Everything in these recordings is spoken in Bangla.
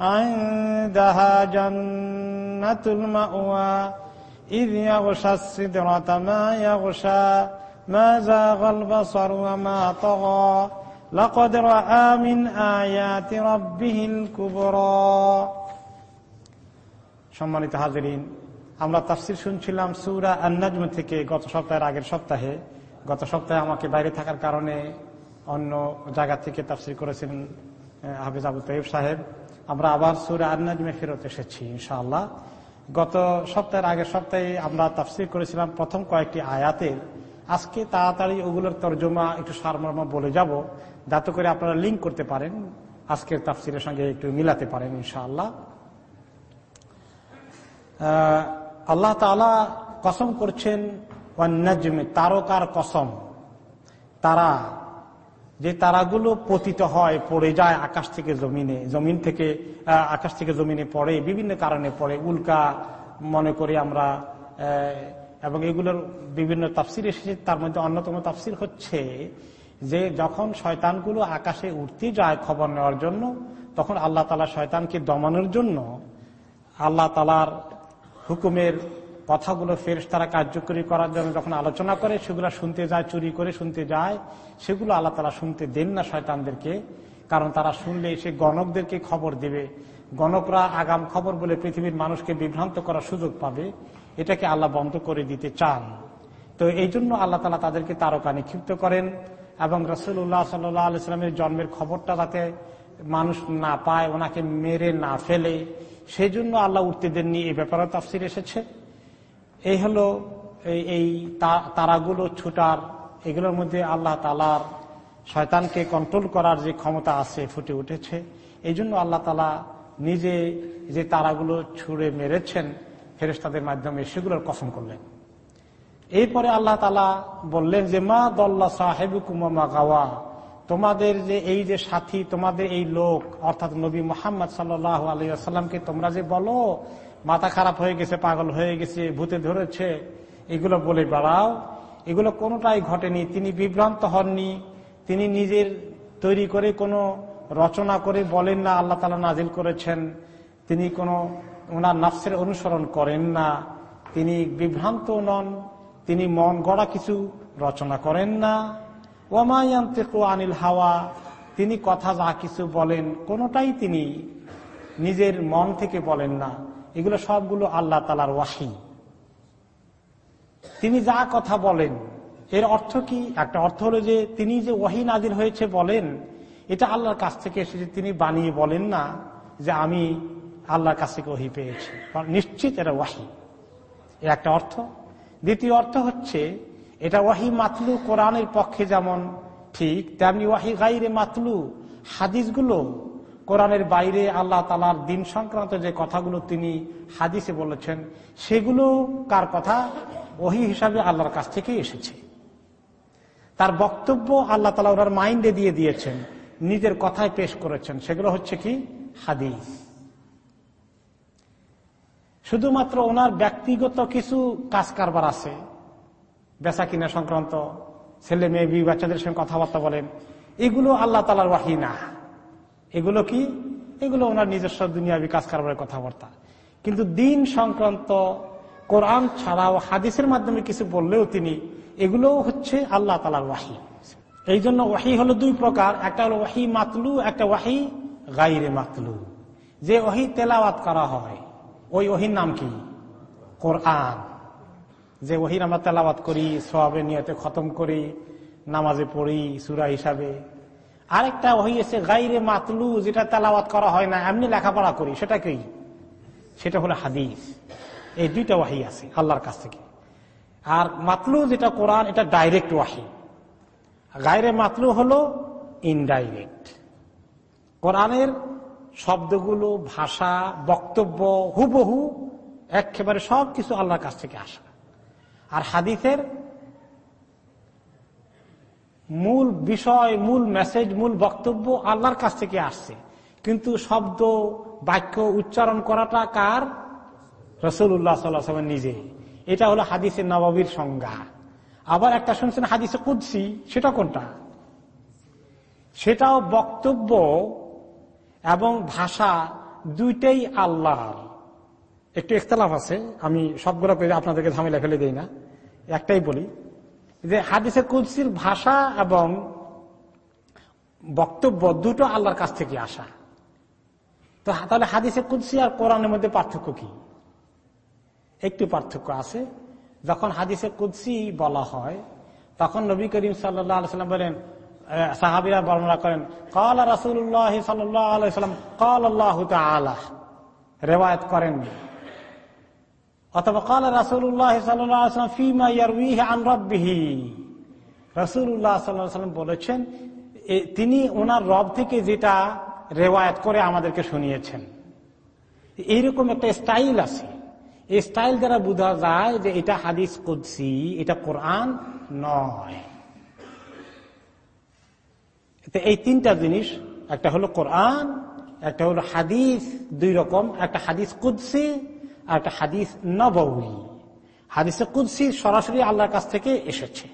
عندها جنة المأوى إذ يغشى السدرة ما يغشى ما زاغ البصر وما طغى لقد رأى من آيات ربه الكبرى সম্মানিত হাজিরিন আমরা তাফসির শুনছিলাম সুরা আন্নাজম থেকে গত সপ্তাহের আগের সপ্তাহে গত সপ্তাহে আমাকে বাইরে থাকার কারণে অন্য জায়গা থেকে তাফসির করেছিলেন হাফিজ আবু তৈব সাহেব আমরা আবার সুরা আন্নাজমে ফেরত এসেছি, ইনশাআল্লাহ। গত সপ্তাহের আগের সপ্তাহে আমরা তাফসির করেছিলাম প্রথম কয়েকটি আয়াতের। আজকে তাড়াতাড়ি ওগুলোর তর্জমা একটু সারমর্ম বলে যাব। যাতে করে আপনারা লিঙ্ক করতে পারেন, আজকের তাফসিরের সঙ্গে একটু মিলাতে পারেন, ইনশাআল্লাহ। আল্লাহ তালা কসম করছেন তারকার কসম। তারা যে তারাগুলো পতিত হয়, পড়ে যায় আকাশ থেকে জমিনে, জমিন থেকে আকাশ থেকে জমিনে পড়ে, বিভিন্ন কারণে পড়ে। উল্কা মনে করি আমরা এবং এগুলোর বিভিন্ন তাফসির এসেছে, তার মধ্যে অন্যতম তাফসির হচ্ছে যে যখন শয়তানগুলো আকাশে উঠতে যায় খবর নেওয়ার জন্য, তখন আল্লাহ তালা শয়তানকে দমানোর জন্য আল্লাহ তালার হুকুমের কথাগুলো ফের তারা কার্যকরী করার জন্য যখন আলোচনা করে, সেগুলো শুনতে যায়, চুরি করে শুনতে যায়, সেগুলো আল্লাহ তালা শুনতে দেন না শয়তানদেরকে, কারণ তারা শুনলে সে গণকদেরকে খবর দেবে। গণকরা আগাম খবর বলে পৃথিবীর মানুষকে বিভ্রান্ত করার সুযোগ পাবে। এটাকে আল্লাহ বন্ধ করে দিতে চান। তো এই জন্য আল্লাহ তালা তাদেরকে তারকা নিক্ষিপ্ত করেন এবং রসুল্লাহ সাল্লাহ আলাইস্লামের জন্মের খবরটা যাতে মানুষ না পায়, ওনাকে মেরে না ফেলে সেই জন্য আল্লাহ উঠতে দেননি। এই ব্যাপারে তাফসির এসেছে। এই হলো এই তারাগুলো, ছুটার, এগুলোর মধ্যে আল্লাহ তালার শয়তানকে কন্ট্রোল করার যে ক্ষমতা আছে ফুটে উঠেছে। এই জন্য আল্লাহ তালা নিজে যে তারাগুলো ছুড়ে মেরেছেন ফেরেস্তাদের মাধ্যমে সেগুলোর কসম করলেন। এরপরে আল্লাহ তালা বললেন যে, মা দল্লা সাহেব কুমা গাওয়া। তোমাদের যে এই যে সাথী, তোমাদের এই লোক, অর্থাৎ নবী মোহাম্মদ সাল্লাহ আলাইসাল্লামকে তোমরা যে বলো মাথা খারাপ হয়ে গেছে, পাগল হয়ে গেছে, ভূতে ধরেছে, এগুলো বলে বেড়াও। এগুলো কোনোটাই ঘটেনি। তিনি বিভ্রান্ত হননি। তিনি নিজের তৈরি করে কোনো রচনা করে বলেন না, আল্লাহ তালা নাজিল করেছেন। তিনি কোনো ওনার নাফসের অনুসরণ করেন না। তিনি বিভ্রান্ত নন। তিনি মন গড়া কিছু রচনা করেন না। ওমায়ান্তিকু আনিল হাওয়া। তিনি কথা যা কিছু বলেন, কোনোটাই তিনি নিজের মন থেকে বলেন না। এগুলো সবগুলো আল্লাহ তালার ওয়াহি। তিনি যা কথা বলেন, এর অর্থ কি? একটা অর্থ হলো যে তিনি যে ওয়াহি নাজির হয়েছে বলেন, এটা আল্লাহর কাছ থেকে এসেছে, তিনি বানিয়ে বলেন না যে আমি আল্লাহর কাছ থেকে ওহি পেয়েছি। নিশ্চিত এটা ওয়াহি। এ একটা অর্থ। দ্বিতীয় অর্থ হচ্ছে, এটা ওয়াহি মাতলু কোরআনের পক্ষে যেমন ঠিক, তেমনি ওয়াহি গাইরে মাতলু হাদিসগুলো কোরআনের বাইরে আল্লাহ তালার দিন সংক্রান্ত যে কথাগুলো তিনি হাদিসে বলেছেন, সেগুলো কার কথা? ওহি হিসাবে আল্লাহর কাছ থেকে এসেছে। তার বক্তব্য আল্লাহ তালা ওনার মাইন্ডে দিয়ে দিয়েছেন, নিজের কথায় পেশ করেছেন, সেগুলো হচ্ছে কি? হাদিস। শুধুমাত্র ওনার ব্যক্তিগত কিছু কাজ কারবার আছে। বেচা কিনা সংক্রান্ত, ছেলে মেয়ে বি বাচ্চাদের সঙ্গে কথাবার্তা বলেন, এগুলো আল্লাহ তালার ওয়াহি না। এগুলো কি? এগুলো ওনার নিজস্ব দুনিয়া বিকাশ কারবারের কথাবার্তা। কিন্তু দিন সংক্রান্ত কোরআন ছাড়াও হাদিসের মাধ্যমে কিছু বললেও তিনি এগুলোও হচ্ছে আল্লাহ তালার ওয়াহি। এই জন্য ওয়াহি হলো দুই প্রকার। একটা হলো ওয়াহি মাতলু, একটা ওয়াহি গাইরে মাতলু। যে ওহি তেলাওয়াত করা হয়, ওই ওহির নাম কি? কোরআন। যে ওহির আমরা তেলাওয়াত করি সবে নিয়তে খতম করি, নামাজে পড়ি, সুরা হিসাবে। আরেকটা এসে গাইরে মাতলু, যেটা তেলাওয়াত করা হয় না, এমনি লেখাপড়া করি, সেটা কি সেটা হলো হাদিস। এই দুইটা ওয়াহি আছে, আল্লাহর কাছ থেকে। আর মাতলু যেটা কোরআন, এটা ডাইরেক্ট ওয়াহি গাইরে মাতলু হলো ইনডাইরেক্ট কোরআনের শব্দগুলো, ভাষা, বক্তব্য, হুবহু, একেবারে সব কিছু আল্লাহর কাছ থেকে আসা। আর হাদিসের মূল বিষয়, মূল মেসেজ মূল বক্তব্য আল্লাহর কাছ থেকে আসছে। কিন্তু শব্দ, বাক্য উচ্চারণ করাটা কার? রসুল্লাহ সাল্লাহ নিজে। এটা হলো হাদিসের নবাবির সংজ্ঞা। আবার একটা শুনছেন হাদিসে কুদ্সি, সেটা কোনটা? সেটাও বক্তব্য এবং ভাষা দুইটাই আল্লাহর। একটু ইখতলাফ আছে, আমি সবগুলো আপনাদেরকে ঝামেলা ফেলে দিই না। একটাই বলি যে হাদিসে কুদ্সির ভাষা এবং বক্তব্য দুটো আল্লাহর কাছ থেকে আসা। তো তাহলে হাদিসে কুদ্সি আর কোরআনের মধ্যে পার্থক্য কি? একটু পার্থক্য আছে। যখন হাদিসে কুদ্সি বলা হয়, তখন নবী করিম সাল্লাম বলেন সাহাবিরা বর্ণনা করেন, কল রাসুল্লাহ সাল্লাম কল আল্লাহ রেওয়ায়ত করেন অথবা কল রাসুল্লাহ সাল্লাম ফিমা আন রব্বিহি। রসুল্লাহ সাল্লাম বলেছেন তিনি ওনার রব থেকে যেটা রেওয়ায়ত করে আমাদেরকে শুনিয়েছেন। এইরকম একটা স্টাইল আছে। এই স্টাইল দ্বারা বোঝা যায় যে এটা হাদিস কুদ্সি, এটা কোরআন নয়। এই তিনটা জিনিস, একটা হলো কোরআন, একটা হলো হাদিস, দুই রকম, একটা হাদিস কুদ্সি আর একটা হাদিস নবী হাদিসে কুদ্সি সরাসরি আল্লাহর কাছ থেকে এসেছে।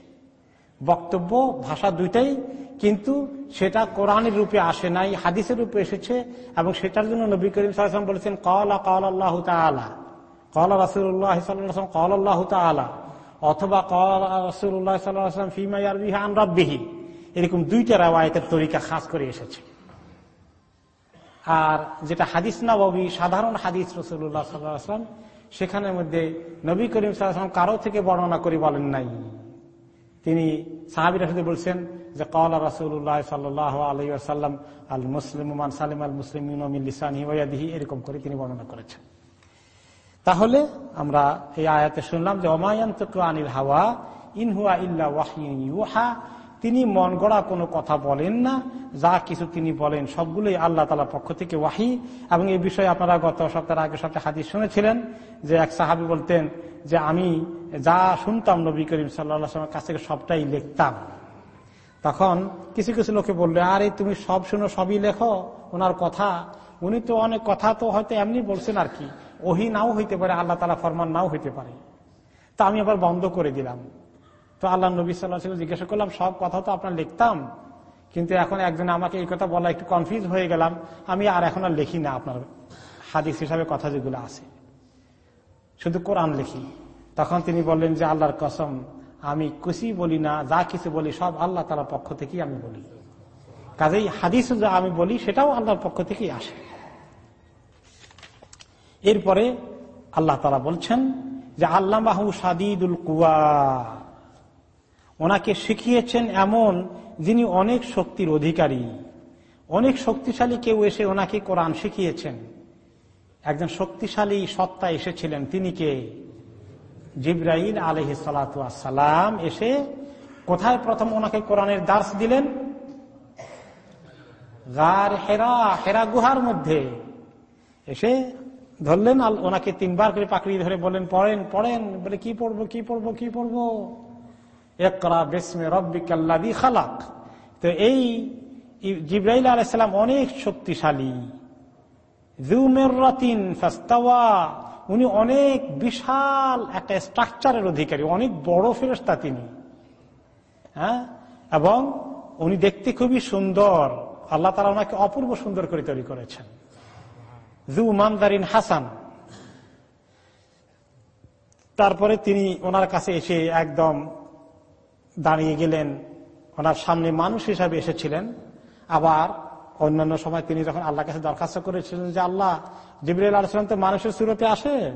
বক্তব্য, ভাষা দুইটাই, কিন্তু সেটা কোরআনের রূপে আসে নাই, হাদিসের রূপে এসেছে, এবং সেটার জন্য নবী করিম সাল্লাম বলেছেন, কলা কল আল্লাহ তালা কলা রাসুল্লাহ সাল্লাম কল আল্লাহ তালা অথবা কল রাসুল্লাহ সাল্লাম ফিমাই আরবিহা আন রব্বিহি। এরকম দুইটা রাওয়ায়তের তরিকা খাস করে এসেছে। আর যেটা হাদিস নবী সাধারণ হাদিস রসুল্লাহ সাল্লাম সেখানের মধ্যে নবী করিম সাল্লাম কারও থেকে বর্ণনা করি বলেন নাই। তিনি সাহাবির বলছেন যে কলা রাসুল্লাহ সাল্লাহ আলহাম আল মুসলিম সালিম আল মুসলিম ওয়াদিহি এরকম করে তিনি বর্ণনা করেছেন। তাহলে আমরা এই আয়াতে শুনলাম যে অমায়ন্ত আনিল হাওয়া ইনহুয়া ইল্লা ওয়াহিহা তিনি মন গড়া কোনো কথা বলেন না। যা কিছু তিনি বলেন সবগুলোই আল্লাহ তালার পক্ষ থেকে ওয়াহি। এবং এই বিষয়ে আপনারা গত সপ্তাহের আগে সপ্তাহে হাদিস শুনেছিলেন যে এক সাহাবি বলতেন যে আমি যা শুনতাম নবী করিম সাল্লামের কাছ থেকে সবটাই লিখতাম। তখন কিছু কিছু লোকে বলল, আরে, তুমি সব শুনো, সবই লেখো, ওনার কথা। উনি তো অনেক কথা তো হয়তো এমনি বলছেন আর কি। ওহি নাও হইতে পারে, আল্লাহ তালা ফরমান নাও হইতে পারে। তা আমি আবার বন্ধ করে দিলাম। তো আল্লাহ নবী সাল্লাহ জিজ্ঞাসা করলাম, সব কথা তো আপনার লিখতাম। কিন্তু এখন একজন আমাকে এই কথা বলা একটু কনফিউজ হয়ে গেলাম। আমি আর এখন আর লিখি না আপনার হাদিস হিসাবে কথা যেগুলো আছে। শুধু কোরআন লিখি। তখন তিনি বললেন যে, আল্লাহর কসম, আমি কুসি বলি না, যা কিছু বলি সব আল্লাহ তালার পক্ষ থেকেই আমি বলি। কাজেই হাদিস যা আমি বলি, সেটাও আল্লাহর পক্ষ থেকেই আসে। এরপরে আল্লাহ তালা বলছেন যে আল্লাহ বাহু সাদিদুল কুয়া ওনাকে শিখিয়েছেন এমন যিনি অনেক শক্তির অধিকারী। অনেক শক্তিশালী কেউ এসে ওনাকে কোরআন শিখিয়েছেন। একজন শক্তিশালী সত্তা এসেছিলেন। তিনি কে? জিব্রাইল আলহ সালাম এসে কোথায় প্রথম ওনাকে কোরআনের দাস দিলেন? গার হেরা হেরা গুহার মধ্যে। এসে ধরলেন ওনাকে তিনবার করে পাকড়ি ধরে বলেন পড়েন পড়েন। বলে, কি পড়ব কি পড়ব কি পড়ব? একরা বেসমে রব্বিকাল্লাদি খালাক। তো এই জিব্রাইল আলাইসালাম অনেক শক্তিশালী। উনি অনেক বিশাল একটা স্ট্রাকচারের অধিকারী, অনেক বড় ফেরস্তা তিনি। হ্যাঁ? এবং উনি দেখতে খুবই সুন্দর। আল্লাহ তালা ওনাকে অপূর্ব সুন্দর করে তৈরি করেছেন। জু মামদারিন হাসান। তারপরে তিনি ওনার কাছে এসে একদম দাঁড়িয়ে গেলেন। ওনার সামনে মানুষ হিসাবে এসেছিলেন। আবার অন্যান্য সময় তিনি যখন আল্লাহ কাছে দরখাস্ত করেছিলেন যে, আল্লাহ, জিবরুল আলসালাম তো মানুষের সুরতে আসে?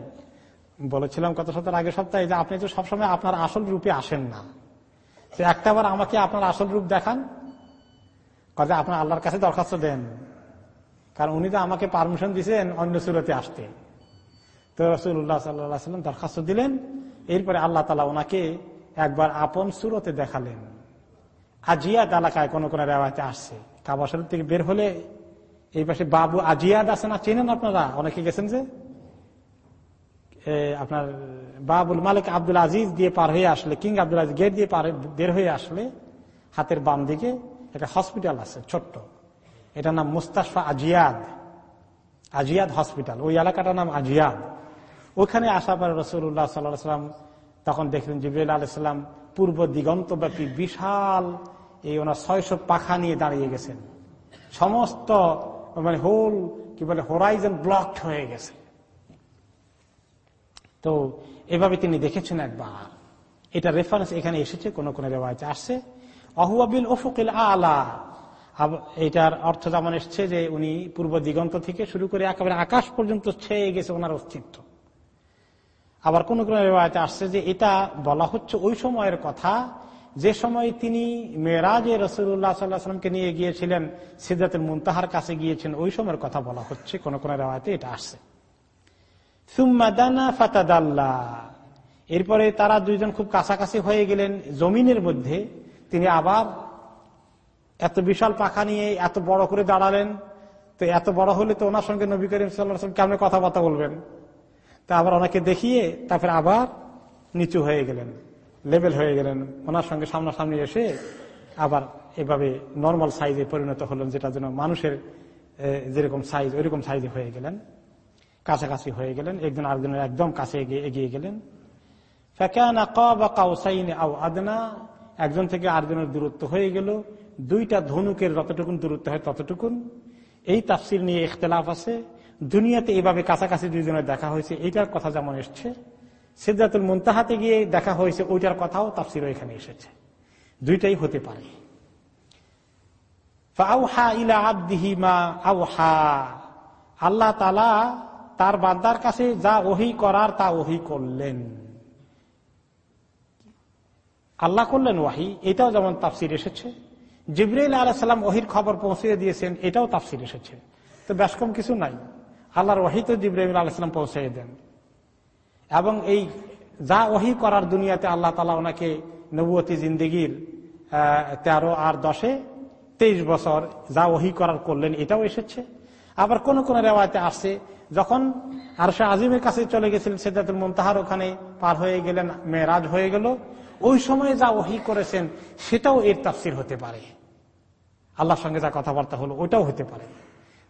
বলেছিলাম কত সপ্তাহ আগের সপ্তাহে যে, আপনি তো সবসময় আপনার আসল রূপে আসেন না। তো একটাবার আমাকে আপনার আসল রূপ দেখান। কাজে আপনার আল্লাহর কাছে দরখাস্ত দেন। কারণ উনি তো আমাকে পারমিশন দিয়েছেন অন্য সুরতে আসতে। তো রসুল্লাহ সাল্লাহ সাল্লাম দরখাস্ত দিলেন। এরপরে আল্লাহ তালা ওনাকে একবার আপন সুরতে দেখালেন। আজিয়াদ এলাকায় কোন কোন রেওয়াতে আসছে। কাবা শরীফ থেকে বের হলে এই পাশে বাবু আজিয়াদ আছে না চেনেন আপনারা? অনেকে গেছেন যে? আপনার বাবুল মালিক আব্দুল আজিজ দিয়ে পার হয়ে আসলে, কিং আব্দুল আজিজ গেট দিয়ে পার বের হয়ে আসলে হাতের বাম দিকে একটা হসপিটাল আছে, ছোট্ট। এটার নাম মুস্তাফা আজিয়াদ। আজিয়াদ হসপিটাল। ওই এলাকাটার নাম আজিয়াদ। ওখানে আসা পরে রসুল্লাহ সাল্লাহ সাল্লাম তখন দেখলেন জিবুল আলাইসাল্লাম পূর্ব দিগন্তব্যাপী বিশাল এই ওনার ছয়শো পাখা নিয়ে দাঁড়িয়ে গেছেন। সমস্ত মানে হোল, কি বলে হোরাইজন ব্লকড হয়ে গেছে। তো এভাবে তিনি দেখেছেন একবার। এটা রেফারেন্স এখানে এসেছে, কোন কোন রেওয়াজে আসছে। অহুয়াবিল ওফুকিল আলা। এটার অর্থ যেমন এসছে যে উনি পূর্ব দিগন্ত থেকে শুরু করে একেবারে আকাশ পর্যন্ত ছেয়ে গেছে ওনার অস্তিত্ব। আবার কোন কোন রেওয়াজে আসছে যে এটা বলা হচ্ছে ওই সময়ের কথা, যে সময় তিনি মেয়েরাজে রসুল্লাহ সাল্লাহামকে নিয়ে গিয়েছিলেন সিদ্ধাতের মুন্তাহার কাছে গিয়েছেন, ওই সময়ের কথা বলা হচ্ছে, কোন কোন রেওয়াতে এটা আসছে। এরপরে তারা দুইজন খুব কাছাকাছি হয়ে গেলেন জমিনের মধ্যে, তিনি আবার এত বিশাল পাখা নিয়ে এত বড় করে দাঁড়ালেন, তো এত বড় হলে তো ওনার সঙ্গে নবী করিম সাল্লাম কেমন কথাবার্তা বলবেন? তা আবার ওনাকে দেখিয়ে তারপরে আবার নিচু হয়ে গেলেন লেভেল হয়ে গেলেন। ওনার সঙ্গে সামনাসামনি এসে আবার এভাবে নর্মাল সাইজে পরিণত হলেন, যেটা যেন মানুষের যেরকম সাইজ ওইরকম সাইজে হয়ে গেলেন। কাছাকাছি হয়ে গেলেন, একজন আরেকজনের একদম কাছে এগিয়ে গেলেন। একজন থেকে আরেকজনের দূরত্ব হয়ে গেল। দুইটা ধনুকের যতটুকুন দূরত্ব হয় ততটুকুন। এই তাফসির নিয়ে ইখতলাফ আছে। দুনিয়াতে এভাবে কাছাকাছি দুইজনের দেখা হয়েছে, এইটার কথা যেমন এসছে সিদ্ধাতুল মুন্তাহাতে গিয়ে দেখা হয়েছে, ওইটার কথাও তাফসির এখানে এসেছে। দুইটাই হতে পারে। আল্লাহ তালা তার বান্দার কাছে যা ওহি করার তা ওহি করলেন। আল্লাহ করলেন ওয়াহি, এটাও যেমন তাফসির এসেছে। জিবরাইল আলাহাম ওহির খবর পৌঁছে দিয়েছেন, এটাও তাফসির এসেছে। তো বেশ কম কিছু নাই। আল্লাহর ওহি তো জিব্রাহিম আলাহাম পৌঁছে দেন। এবং এই যা ওহি করার দুনিয়াতে আল্লাহ তালা ওনাকে নবুয়তী জিন্দিগির তেরো আর দশে তেইশ বছর যা ওহি করার করলেন, এটাও এসেছে। আবার কোন কোন রেওয়ায়তে আসছে, যখন আরশা আজিমের কাছে চলে গেছিলেন, সিদ্ধাতুল মুমতাহার ওখানে পার হয়ে গেলেন মেয়েরাজ হয়ে গেল, ওই সময়ে যা ওহি করেছেন, সেটাও এর তাফসির হতে পারে। আল্লাহর সঙ্গে যা কথাবার্তা হলো, ওইটাও হতে পারে।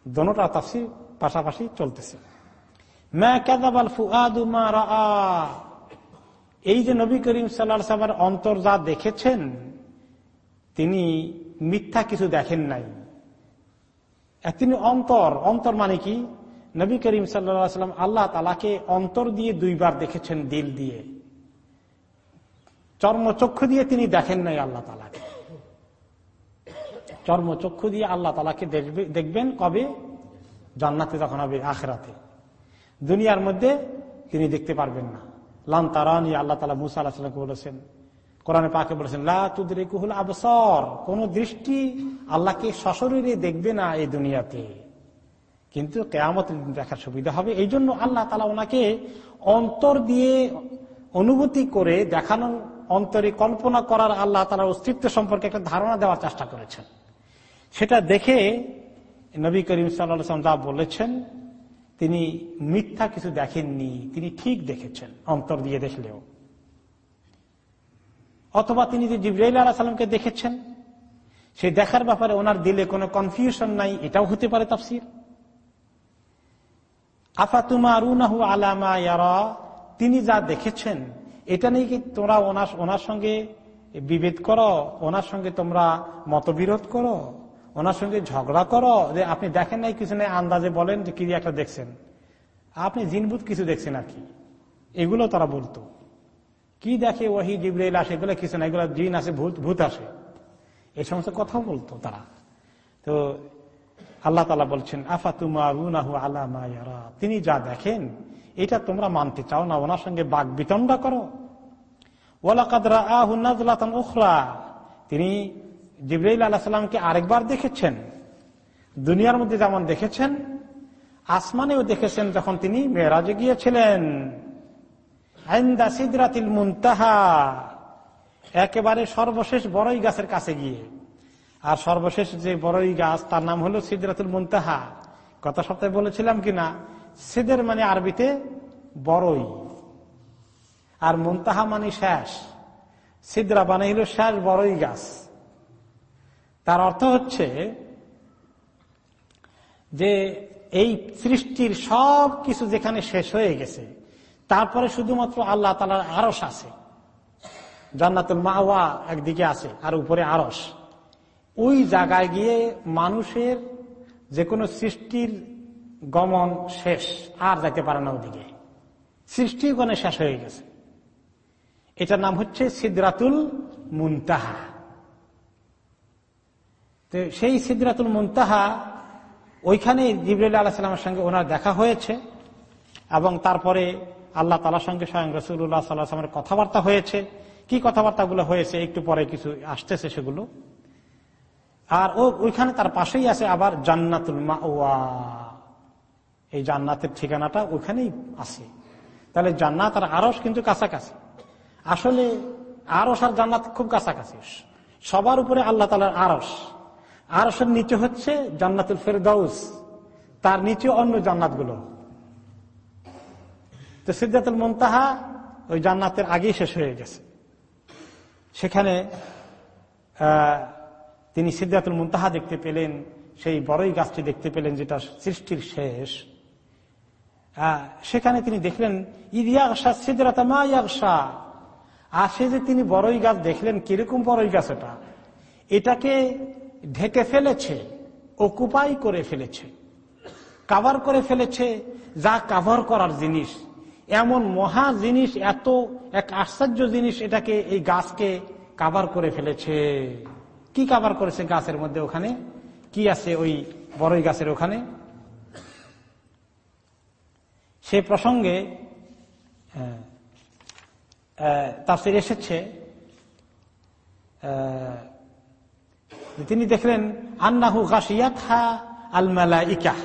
দোনোটা তাফসির পাশাপাশি চলতেছে। এই যে নবী করিম সাল্লা সাল্লামের অন্তর যা দেখেছেন, তিনি মিথ্যা কিছু দেখেন নাই। তিনি অন্তর অন্তর মানে কি? নবী করিম সাল্লাম আল্লাহ তালাকে অন্তর দিয়ে দুইবার দেখেছেন দিল দিয়ে। চর্মচক্ষু দিয়ে তিনি দেখেন নাই আল্লাহ তালাকে চর্মচক্ষু দিয়ে আল্লাহ তালাকে দেখবেন কবে? জান্নাতে যখন হবে, আখরাতে। দুনিয়ার মধ্যে তিনি দেখতে পারবেন না। লান তারানি, আল্লাহ তালা মুসা আল্লাহ বলেছেন, কোরআনে পাকে বলেছেন লাহুল আবসর, কোন দৃষ্টি আল্লাহকে সশরীরে দেখবে না এই দুনিয়াতে। কিন্তু কেয়ামত দেখার সুবিধা হবে। এই জন্য আল্লাহ তালা ওনাকে অন্তর দিয়ে অনুভূতি করে দেখানো অন্তরে কল্পনা করার আল্লাহ তালার অস্তিত্ব সম্পর্কে একটা ধারণা দেওয়ার চেষ্টা করেছেন। সেটা দেখে নবী করিম সাল্লাম যা বলেছেন, তিনি মিথ্যা কিছু দেখেননি, তিনি ঠিক দেখেছেন, অন্তর দিয়ে দেখলেও। অথবা তিনি যে জিব্রাইল আলাহ সাল্লামকে দেখেছেন, সেই দেখার ব্যাপারে ওনার দিলে কোনো কনফিউশন নাই, এটাও হতে পারে তাফসির। আফাতুমা রুনাহু আলামা ইয়ারা, তিনি যা দেখেছেন, এটা নিয়ে কি তোমরা ওনার ওনার সঙ্গে বিভেদ করো, ওনার সঙ্গে তোমরা মতবিরোধ করো? ওনার সঙ্গে ঝগড়া করো, যে আপনি দেখেন নাই, কিছু নেই, আন্দাজে বলেন যে কি একটা দেখছেন। আপনি জিনবুত কিছু দেখছেন আর কি। এগুলো তারা বলতো। কি দেখে ওহি জিব্রাইল আসে, এগুলো কিছু না এগুলো জিন আসে, ভূত ভূত আসে। এই সমস্ত কথাও বলতো তারা। তো আল্লাহ তালা বলছেন আফা তুমাহু আলামায়ারা তিনি যা দেখেন, এটা তোমরা মানতে চাও না, ওনার সঙ্গে বাঘ বিতণ্ডা করো ওলাকাদরা আহুনাজলাতন উখরা। তিনি জিব্রাইল আল্লাহ সাল্লামকে আরেকবার দেখেছেন, দুনিয়ার মধ্যে যেমন দেখেছেন, আসমানেও দেখেছেন যখন তিনি মেয়েরাজে গিয়েছিলেন। সিদরাতিল মুনতাহা, একেবারে সর্বশেষ বড়ই গাছের কাছে গিয়ে। আর সর্বশেষ যে বড়ই গাছ, তার নাম হলো সিদরাতুল মুনতাহা। গত সপ্তাহে বলেছিলাম কিনা, সিদের মানে আরবিতে বড়ই। আর মুনতাহা মানে শেষ। সিদরা মানে হলো শেষ বড়ই গাছ। তার অর্থ হচ্ছে যে এই সৃষ্টির সব কিছু যেখানে শেষ হয়ে গেছে, তারপরে শুধুমাত্র আল্লাহ তালার আরস আছে। জান্নাতুল মাওয়া একদিকে আছে আর উপরে আরস ওই জায়গায় গিয়ে মানুষের যে কোনো সৃষ্টির গমন শেষ, আর যাইতে পারে না ওদিকে। সৃষ্টি গণে শেষ হয়ে গেছে। এটার নাম হচ্ছে সিদ্রাতুল মুনতাহা। তো সেই সিদ্রাতুল মুনতাহা ওইখানে জিবরুল্লাহ আল্লাহ সাল্লামের সঙ্গে ওনার দেখা হয়েছে এবং তারপরে আল্লাহ তালার সঙ্গে স্বয়ং রসুল্লাহ সাল্লাহামের কথাবার্তা হয়েছে। কি কথাবার্তাগুলো হয়েছে একটু পরে কিছু আসতেছে সেগুলো। আর ও ওইখানে তার পাশেই আছে আবার জান্নাতুল মাওয়া। এই জান্নাতের ঠিকানাটা ওইখানেই আছে। তাহলে জান্নাত আর আরস কিন্তু কাছাকাছি। আসলে আরস আর জান্নাত খুব কাছাকাছি। সবার উপরে আল্লাহ তালার আরস আরসের নিচে হচ্ছে জান্নাতুল ফেরদাউস। তার নিচে অন্য জান্নাতগুলো। তো সিদ্ধাতুল মন্তাহা ওই জান্নাতের আগেই শেষ হয়ে গেছে। সেখানে তিনি সিদ্ধাতুল মুন্তাহা দেখতে পেলেন, সেই বড়ই গাছটি দেখতে পেলেন যেটা সৃষ্টির শেষ। সেখানে তিনি দেখলেন ইদিয়াশা সিদ্ধাতা মা আর সে যে তিনি বড়ই গাছ দেখলেন, কীরকম বড়ই গাছ এটা? এটাকে ঢেকে ফেলেছে, অকুপাই করে ফেলেছে কাভার করে ফেলেছে, যা কাভার করার জিনিস। এমন মহা জিনিস, এত এক আশ্চর্য জিনিস এটাকে এই গাছকে কাভার করে ফেলেছে। কি কাভার করেছে গাছের মধ্যে ওখানে? কি আছে ওই বড়ই গাছের ওখানে? সে প্রসঙ্গে তাফসির এসেছে তিনি দেখলেন, আন্নাহু গাছিয়াত হা আল ইকাহ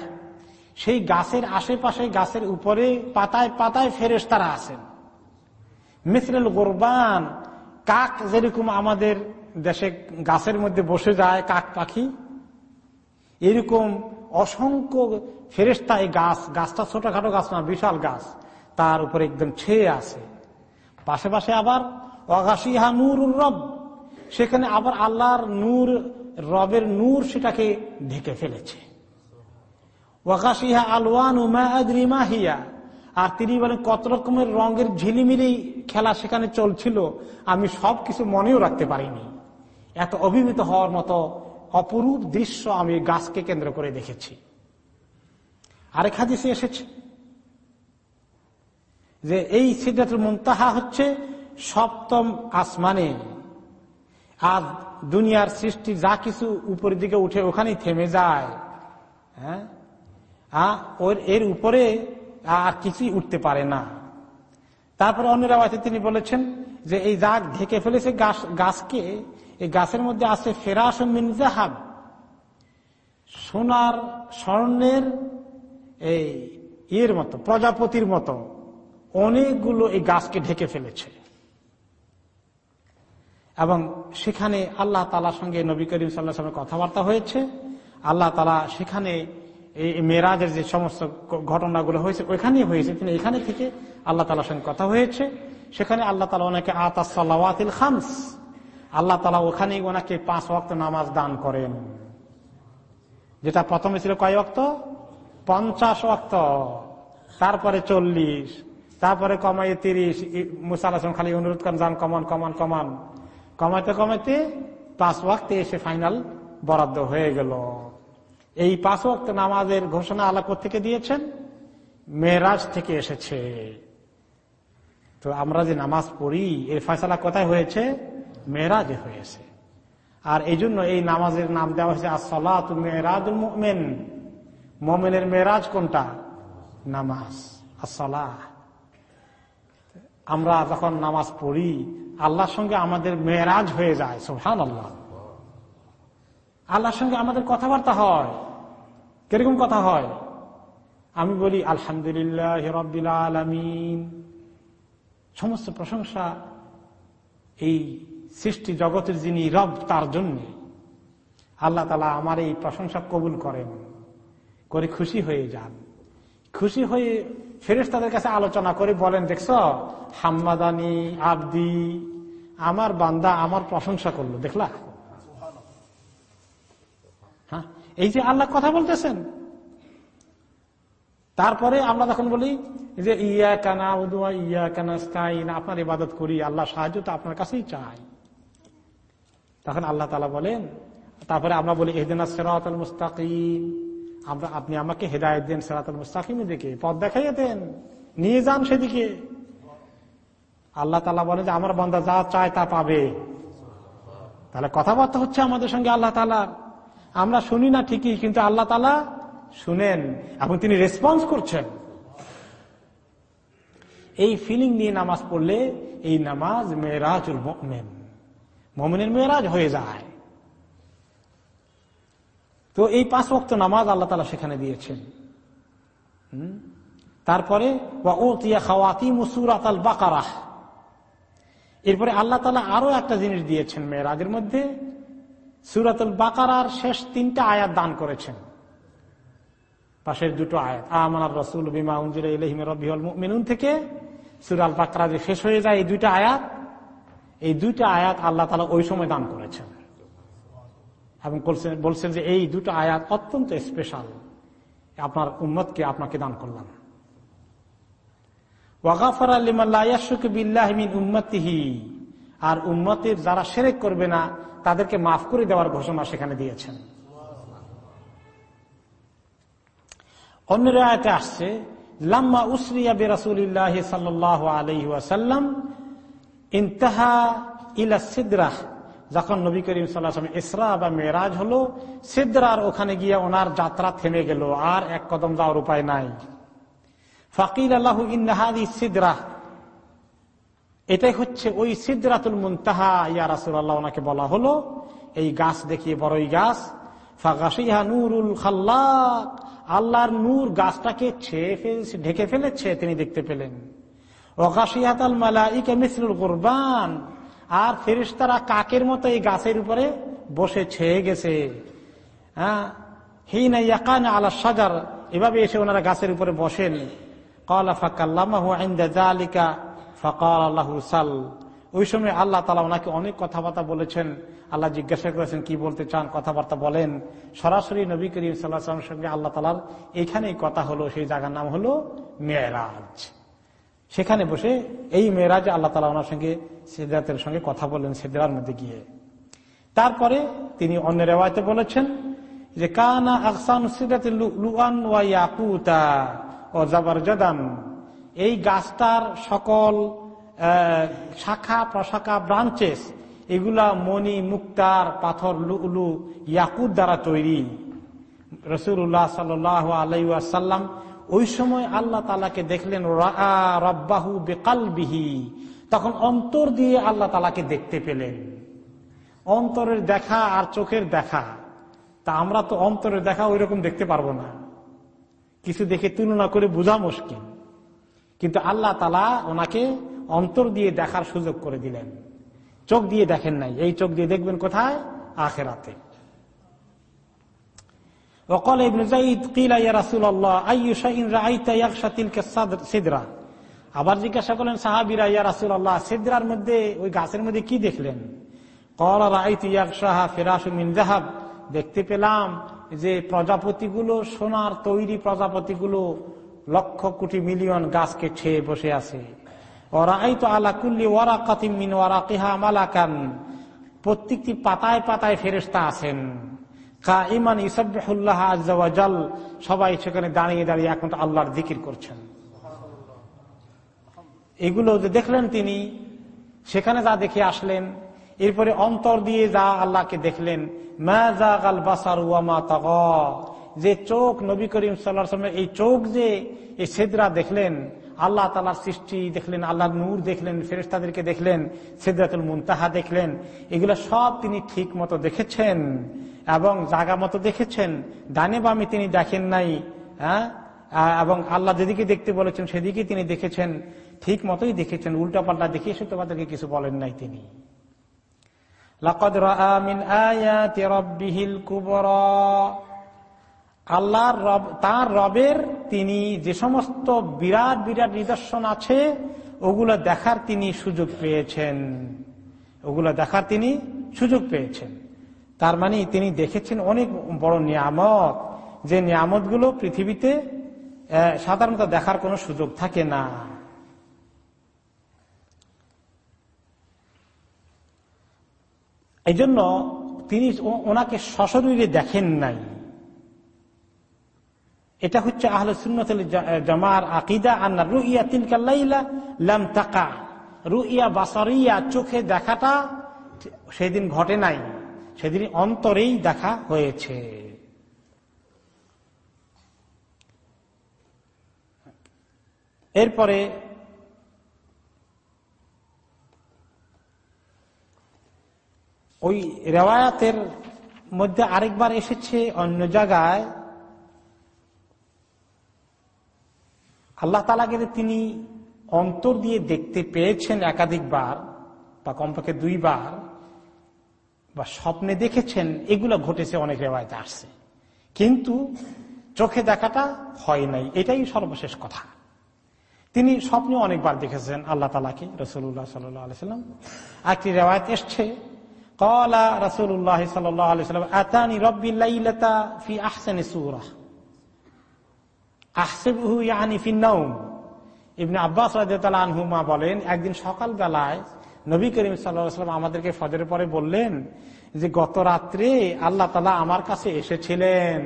সেই গাছের আশেপাশে, গাছের উপরে পাতায় পাতায় ফেরেস তারা আছেন। মিসরুল গোরবান, কাক যেরকম আমাদের দেশে গাছের মধ্যে বসে যায়, কাক পাখি, এরকম অসংখ্য ফেরেস্তা এই গাছ, গাছটা ছোটখাটো গাছ না, বিশাল গাছ, তার উপরে একদম ছেয়ে আছে। পাশে পাশে আবার অগাশিহা নূর রব, সেখানে আবার আল্লাহর নূর রবের নূর সেটাকে ঢেকে ফেলেছে। ওয়াকাশিহা আলওয়ান হিয়া। আর তিনি বলেন, কত রকমের রঙের ঝিলিমিলি খেলা সেখানে চলছিল, আমি সব কিছু মনেও রাখতে পারিনি। এত অভিভূত হওয়ার মতো অপরূপ দৃশ্য আমি গাছকে কেন্দ্র করে দেখেছি। আরেক হাদিসে এসেছে যে, এই সিদ্ধাতুল মুন্তাহা হচ্ছে সপ্তম আসমানে আর দুনিয়ার সৃষ্টি যা কিছু উপরের দিকে উঠে ওখানেই থেমে যায়। হ্যাঁ? ওর, এর উপরে আর কিছুই উঠতে পারে না। তারপর অন্য রাওয়াতে তিনি বলেছেন যে, এই দাগ ঢেকে ফেলেছে গাছ, গাছকে, এই গাছের মধ্যে আছে ফেরাস ও মিনজাহাব সোনার স্বর্ণের এই ইয়ের মতো, প্রজাপতির মতো অনেকগুলো এই গাছকে ঢেকে ফেলেছে। এবং সেখানে আল্লাহ তালার সঙ্গে নবী করিম সাল্লাহ কথাবার্তা হয়েছে। আল্লাহ তালা সেখানে এই মেয়েরাজের যে সমস্ত ঘটনাগুলো হয়েছে, ওইখানেই হয়েছে। তিনি এখানে থেকে আল্লাহ তালার সঙ্গে কথা হয়েছে। সেখানে আল্লাহ তালা ওনাকে আতাসাল্লাওয়াতিল খামস, আল্লাহ তালা ওখানেই ওনাকে পাঁচ ওয়াক্ত নামাজ দান করেন। যেটা প্রথমে ছিল কয় অক্ত পঞ্চাশ অক্ত তারপরে চল্লিশ, তারপরে কমাই তিরিশ মুসা আসলাম খালি অনুরোধ করেন, যান, কমান কমান কমান। কমাইতে কমাইতে পাঁচ ওয়াক্তে এসে ফাইনাল বরাদ্দ হয়ে গেল। এই পাঁচ ওয়াক্ত নামাজের ঘোষণা আল্লাহ থেকে দিয়েছেন? মেয়েরাজ থেকে এসেছে। তো আমরা যে নামাজ পড়ি, এর ফয়সালা কোথায় হয়েছে? মেয়েরাজে হয়েছে। আর এই জন্য এই নামাজের নাম দেওয়া হয়েছে আসলা মেয়েরাজুল মোমেন। মোমেনের মেরাজ কোনটা? নামাজ। আসলাহ আমরা যখন নামাজ পড়ি, আল্লাহর সঙ্গে আমাদের মেয়েরাজ হয়ে যায় সোহান আল্লাহ আল্লাহর সঙ্গে আমাদের কথাবার্তা হয়। কীরকম কথা হয়? আমি বলি, আলহামদুলিল্লাহ রবিল আলমিন। সমস্ত প্রশংসা এই সৃষ্টি জগতের যিনি রব, তার জন্য। আল্লাহ তালা আমার এই প্রশংসা কবুল করেন। করে খুশি হয়ে যান। খুশি হয়ে ফেরেস তাদের কাছে আলোচনা করে বলেন, দেখছ? হাম্মাদানি, আবদি, আমার বান্দা আমার প্রশংসা করল, দেখলা? হ্যাঁ এই যে আল্লাহ কথা বলতেছেন। তারপরে আমরা তখন বলি যে ইয়া কানা উদুয়া ইয়া কানা স্তাইন আপনার ইবাদত করি, আল্লাহ সাহায্য তো আপনার কাছেই চাই তখন আল্লাহ তালা বলেন, তারপরে আমরা বলি এদিন সেরাত মুস্তাকিম আমরা, আপনি আমাকে হেদায়ত দেন সেরাত মুস্তাকিমের দিকে পথ দেখাইয়ে দেন, নিয়ে যান সেদিকে। আল্লাহ তালা বলে যে, আমার বন্দা যা চায় তা পাবে। তাহলে কথাবার্তা হচ্ছে আমাদের সঙ্গে আল্লাহ তালা আমরা শুনি না ঠিকই, কিন্তু আল্লাহ তালা শুনেন এবং তিনি রেসপন্স করছেন। এই ফিলিং নিয়ে নামাজ পড়লে এই নামাজ মেয়েরাজুল মেন মমিনের মেয়েরাজ হয়ে যায়। তো এই পাঁচ ওক্ত নামাজ আল্লাহ তালা সেখানে দিয়েছেন। তারপরে এরপরে আল্লাহ তালা আরও একটা জিনিস দিয়েছেন মেয়েরাজের মধ্যে। সুরাতুল বাকারার শেষ তিনটা আয়াত দান করেছেন। পাশের দুটো আয়াত, আমানার রসুল বিমা মিনুন থেকে সুরাল বাকরা যে শেষ হয়ে যায় এই দুইটা আয়াত, এই দুইটা আয়াত আল্লাহ তালা ওই সময় দান করেছেন। এবং বলছেন যে এই দুটো আয়াত অত্যন্ত স্পেশাল আপনার উম্মতকে আপনাকে দান করলাম। ওয়াগাফর আলিমাল্লাহমিন উম্মতিহি। আর উম্মতের যারা সেরেক করবে না, তাদেরকে মাফ করে দেওয়ার ঘোষণা সেখানে দিয়েছেন। অন্য আয়তে আসছে, লাম্মা উসরিয়া বেরাসুল্লাহ সাল্লাহ আলহিহাসাল্লাম ইন্তাহা ইলা সিদ্রাহ। যখন নবী করিম সাল্লাহ ইসরা বা মেয়েরাজ হলো সিদ্রার ওখানে গিয়ে ওনার যাত্রা থেমে গেল, আর এক কদম যাওয়ার উপায় নাই। ফাকির আল্লাহ ইন্নাহাদি সিদ্রা। এটাই হচ্ছে ওই সিদ্রাতুল মুনতাহা, ইয়া রাসুল আল্লাহ ওনাকে বলা হলো। এই গাছ দেখিয়ে বড়ই গাছ। ফাগাসিহা নুরুল খাল্লাক। আল্লাহর নূর গাছটাকে ছেয়ে ফেলছে ঢেকে ফেলেছে, তিনি দেখতে পেলেন। ওকাশিয়াত আল মালাইকে মিসরুল কোরবান। আর ফেরিস্তারা কাকের মতো এই গাছের উপরে বসে ছেয়ে গেছে। হ্যাঁ? হিনা ইয়াকান আলা সাজার এভাবে এসে ওনারা গাছের উপরে বসেন। কলা ফাকাল্লামাহু আইন্দা জালিকা ফকাল আল্লাহ সাল। ওই সময় আল্লাহ তালা ওনাকে অনেক কথাবার্তা বলেছেন। আল্লাহ জিজ্ঞাসা করেছেন, কি বলতে চান? কথাবার্তা বলেন। সরাসরি নবী করিম সাল্লাহামের সঙ্গে আল্লাহ তালার এখানেই কথা হলো, সেই জায়গার নাম হলো মেয়েরাজ। সেখানে বসে এই মেয়েরাজ আল্লাহ তালা ওনার সঙ্গে সিদ্ধাতের সঙ্গে কথা বললেন সিদ্ধার মধ্যে গিয়ে। তারপরে তিনি অন্য রেওয়ায়তে বলেছেন যে, কানা আকসান লুয়ান ও এই গাছটার সকল শাখা প্রশাখা ব্রাঞ্চেস, এগুলা মণি, মুক্তার, পাথর, লুলু ইয়াকুদ দ্বারা তৈরি। রসুল্লাহ সাল আলাইসাল্লাম ওই সময় আল্লাহ তালাকে দেখলেন রব্বাহু বেকালবিহি। তখন অন্তর দিয়ে আল্লাহ তালাকে দেখতে পেলেন। অন্তরের দেখা আর চোখের দেখা। তা আমরা তো অন্তরের দেখা ওই রকম দেখতে পারব না। কিছু দেখে তুলনা করে বোঝা মুশকিল। কিন্তু আল্লাহ তালা ওনাকে অন্তর দিয়ে দেখার সুযোগ করে দিলেন। চোখ দিয়ে দেখেন নাই। এই চোখ দিয়ে দেখবেন কোথায়? আখেরাতে। وقال ابن زيد قيل يا رسول الله اي شيء رايت يغشى تلك الصدرة আবার জিজ্ঞাসা করলেন সাহাবিরা ইয়া রাসুল আল্লাহ সিদ্রার মধ্যে ওই গাছের মধ্যে কি দেখলেন কল রাইত ইয়াকশাহা ফেরাস মিন জাহাব দেখতে পেলাম যে প্রজাপতিগুলো সোনার তৈরি প্রজাপতিগুলো লক্ষ কোটি মিলিয়ন গাছকে ছেয়ে বসে আছে ওরাইতো আলা কুল্লি ওয়ারা কাতিমিন ওয়ারা কেহা মালাকান প্রত্যেকটি পাতায় পাতায় ফেরেস্তা আছেন কা ইমান ইসবাহুল্লাহ আজাল সবাই সেখানে দাঁড়িয়ে দাঁড়িয়ে এখন আল্লাহর জিকির করছেন। এগুলো যে দেখলেন তিনি, সেখানে যা দেখে আসলেন, এরপরে অন্তর দিয়ে যা আল্লাহকে দেখলেন যে চোখ নবী করিম সাল্লাহ এই চোখ যে এই সেদরা দেখলেন, আল্লাহ তালার সৃষ্টি দেখলেন আল্লাহ নূর দেখলেন ফেরেস্তাদেরকে দেখলেন, সেদরাতুল মুনতাহা দেখলেন, এগুলো সব তিনি ঠিক মতো দেখেছেন। এবং জাগা মতো দেখেছেন, ডানে বামে তিনি দেখেন নাই হ্যাঁ? এবং আল্লাহ যেদিকে দেখতে বলেছেন সেদিকে তিনি দেখেছেন, ঠিক মতোই দেখেছেন উল্টা পাল্টা দেখিয়ে সে তোমাদেরকে কিছু বলেন নাই তিনি। আল্লাহর রব, তার রবের তিনি যে সমস্ত বিরাট বিরাট নিদর্শন আছে, ওগুলো দেখার তিনি সুযোগ পেয়েছেন। ওগুলো দেখার তিনি সুযোগ পেয়েছেন। তার মানে তিনি দেখেছেন অনেক বড় নিয়ামত, যে নিয়ামত পৃথিবীতে সাধারণত দেখার কোনো সুযোগ থাকে না। এই জন্য তিনি ওনাকে সশরীরে দেখেন নাই। এটা হচ্ছে আহলে সুন্নত জামার আকিদা, আন্না রুইয়া তিন লাম তাকা। রুইয়া বাসারিয়া চোখে দেখাটা সেদিন ঘটে নাই। সেদিন অন্তরেই দেখা হয়েছে। এরপরে ওই রেওয়ায়াতের মধ্যে আরেকবার এসেছে অন্য জায়গায়। আল্লাহ তালাকে তিনি অন্তর দিয়ে দেখতে পেয়েছেন একাধিকবার বা কমপক্ষে দুইবার। বা স্বপ্নে দেখেছেন, এগুলো ঘটেছে, অনেক রেওয়ায়তে আসছে। কিন্তু চোখে দেখাটা হয় নাই, এটাই সর্বশেষ কথা। তিনি স্বপ্নে অনেকবার দেখেছেন আল্লাহ তালাকে রসুল্লাহ সাল্লাম। একটি রেওয়ায়ত এসছে কলা রসুল্লাহ সাল্লাম, আতানি রব্বিল্লাইলতা ফি আহসানি সুরা। আহসেবহু ইয়ানি ফিন্নাউম ইবনে আব্বাস আনহুমা বলেন, একদিন সকাল বেলায় নবী করিম সাল্লাম আমাদেরকে ফজরের পরে বললেন যে, গত রাত্রে আল্লাহ তালা আমার কাছে এসেছিলেন।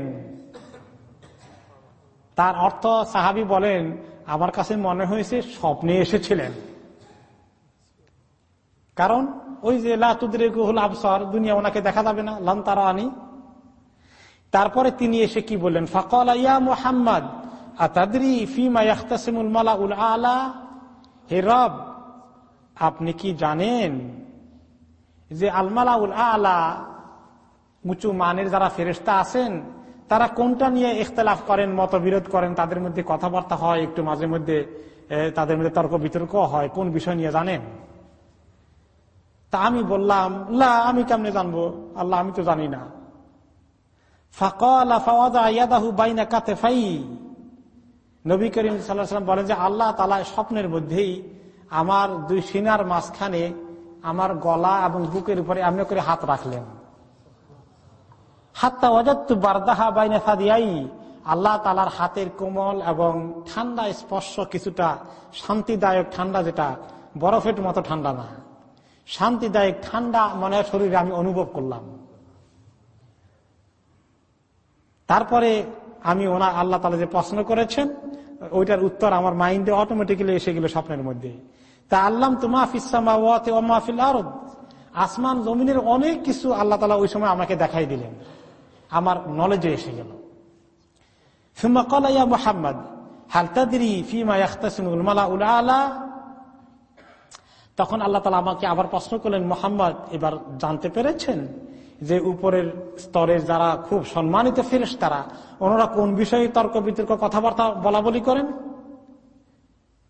তার অর্থ সাহাবি বলেন, আমার কাছে মনে হয়েছে স্বপ্নে এসেছিলেন। কারণ ওই যে লাতুদ্রেকুল আবসর দুনিয়া ওনাকে দেখা যাবে না, লান তারা আনি তারপরে তিনি এসে কি বললেন, ফকল ইয়া মোহাম্মদ, আতাদরি ফিমা ইয়াখতাসিমুল মালা উল আলা? হে রব আপনি কি জানেন যে আলমালা উল আলা উঁচু মানের যারা ফেরেস্তা আছেন, তারা কোনটা নিয়ে ইখতলাফ করেন, মতবিরোধ করেন, তাদের মধ্যে কথাবার্তা হয়, একটু মাঝে মধ্যে তাদের মধ্যে তর্ক বিতর্ক হয়, কোন বিষয় নিয়ে জানেন? তা আমি বললাম, লা, আমি কেমনে জানব? আল্লাহ, আমি তো জানি না। নবী করিম সাল্লাম বলেন যে আল্লাহ তালা স্বপ্নের মধ্যেই আমার দুই সিনার মাঝখানে আমার গলা এবং বুকের উপরে এমনি করে হাত রাখলেন। হাতটা অজাত্তু বারদাহা বাইনে ফাদিয়াই আল্লাহ তালার হাতের কোমল এবং ঠান্ডা স্পর্শ কিছুটা শান্তিদায়ক ঠান্ডা যেটা বরফের মতো ঠান্ডা না। শান্তিদায়ক ঠান্ডা মনে শরীরে আমি অনুভব করলাম। তারপরে আমি ওনা আল্লাহ তালা যে প্রশ্ন করেছেন, ওইটার উত্তর আমার মাইন্ডে অটোমেটিক্যালি এসে গেল স্বপ্নের মধ্যে। তা আল্লাহ তোমা ফিসামা ওয়াতে ওমাফিল আরদ। আসমান, জমিনের অনেক কিছু আল্লাহ তালা ওই সময় আমাকে দেখাই দিলেন। আমার নলেজে এসে গেল। ফিমা আলা? তখন আল্লাহ তালা আমাকে আবার প্রশ্ন করলেন, মোহাম্মদ, এবার জানতে পেরেছেন যে উপরের স্তরের যারা খুব সম্মানিত ফেরেস তারা ওনারা কোন বিষয়ে তর্ক বিতর্ক কথাবার্তা বলা বলি করেন?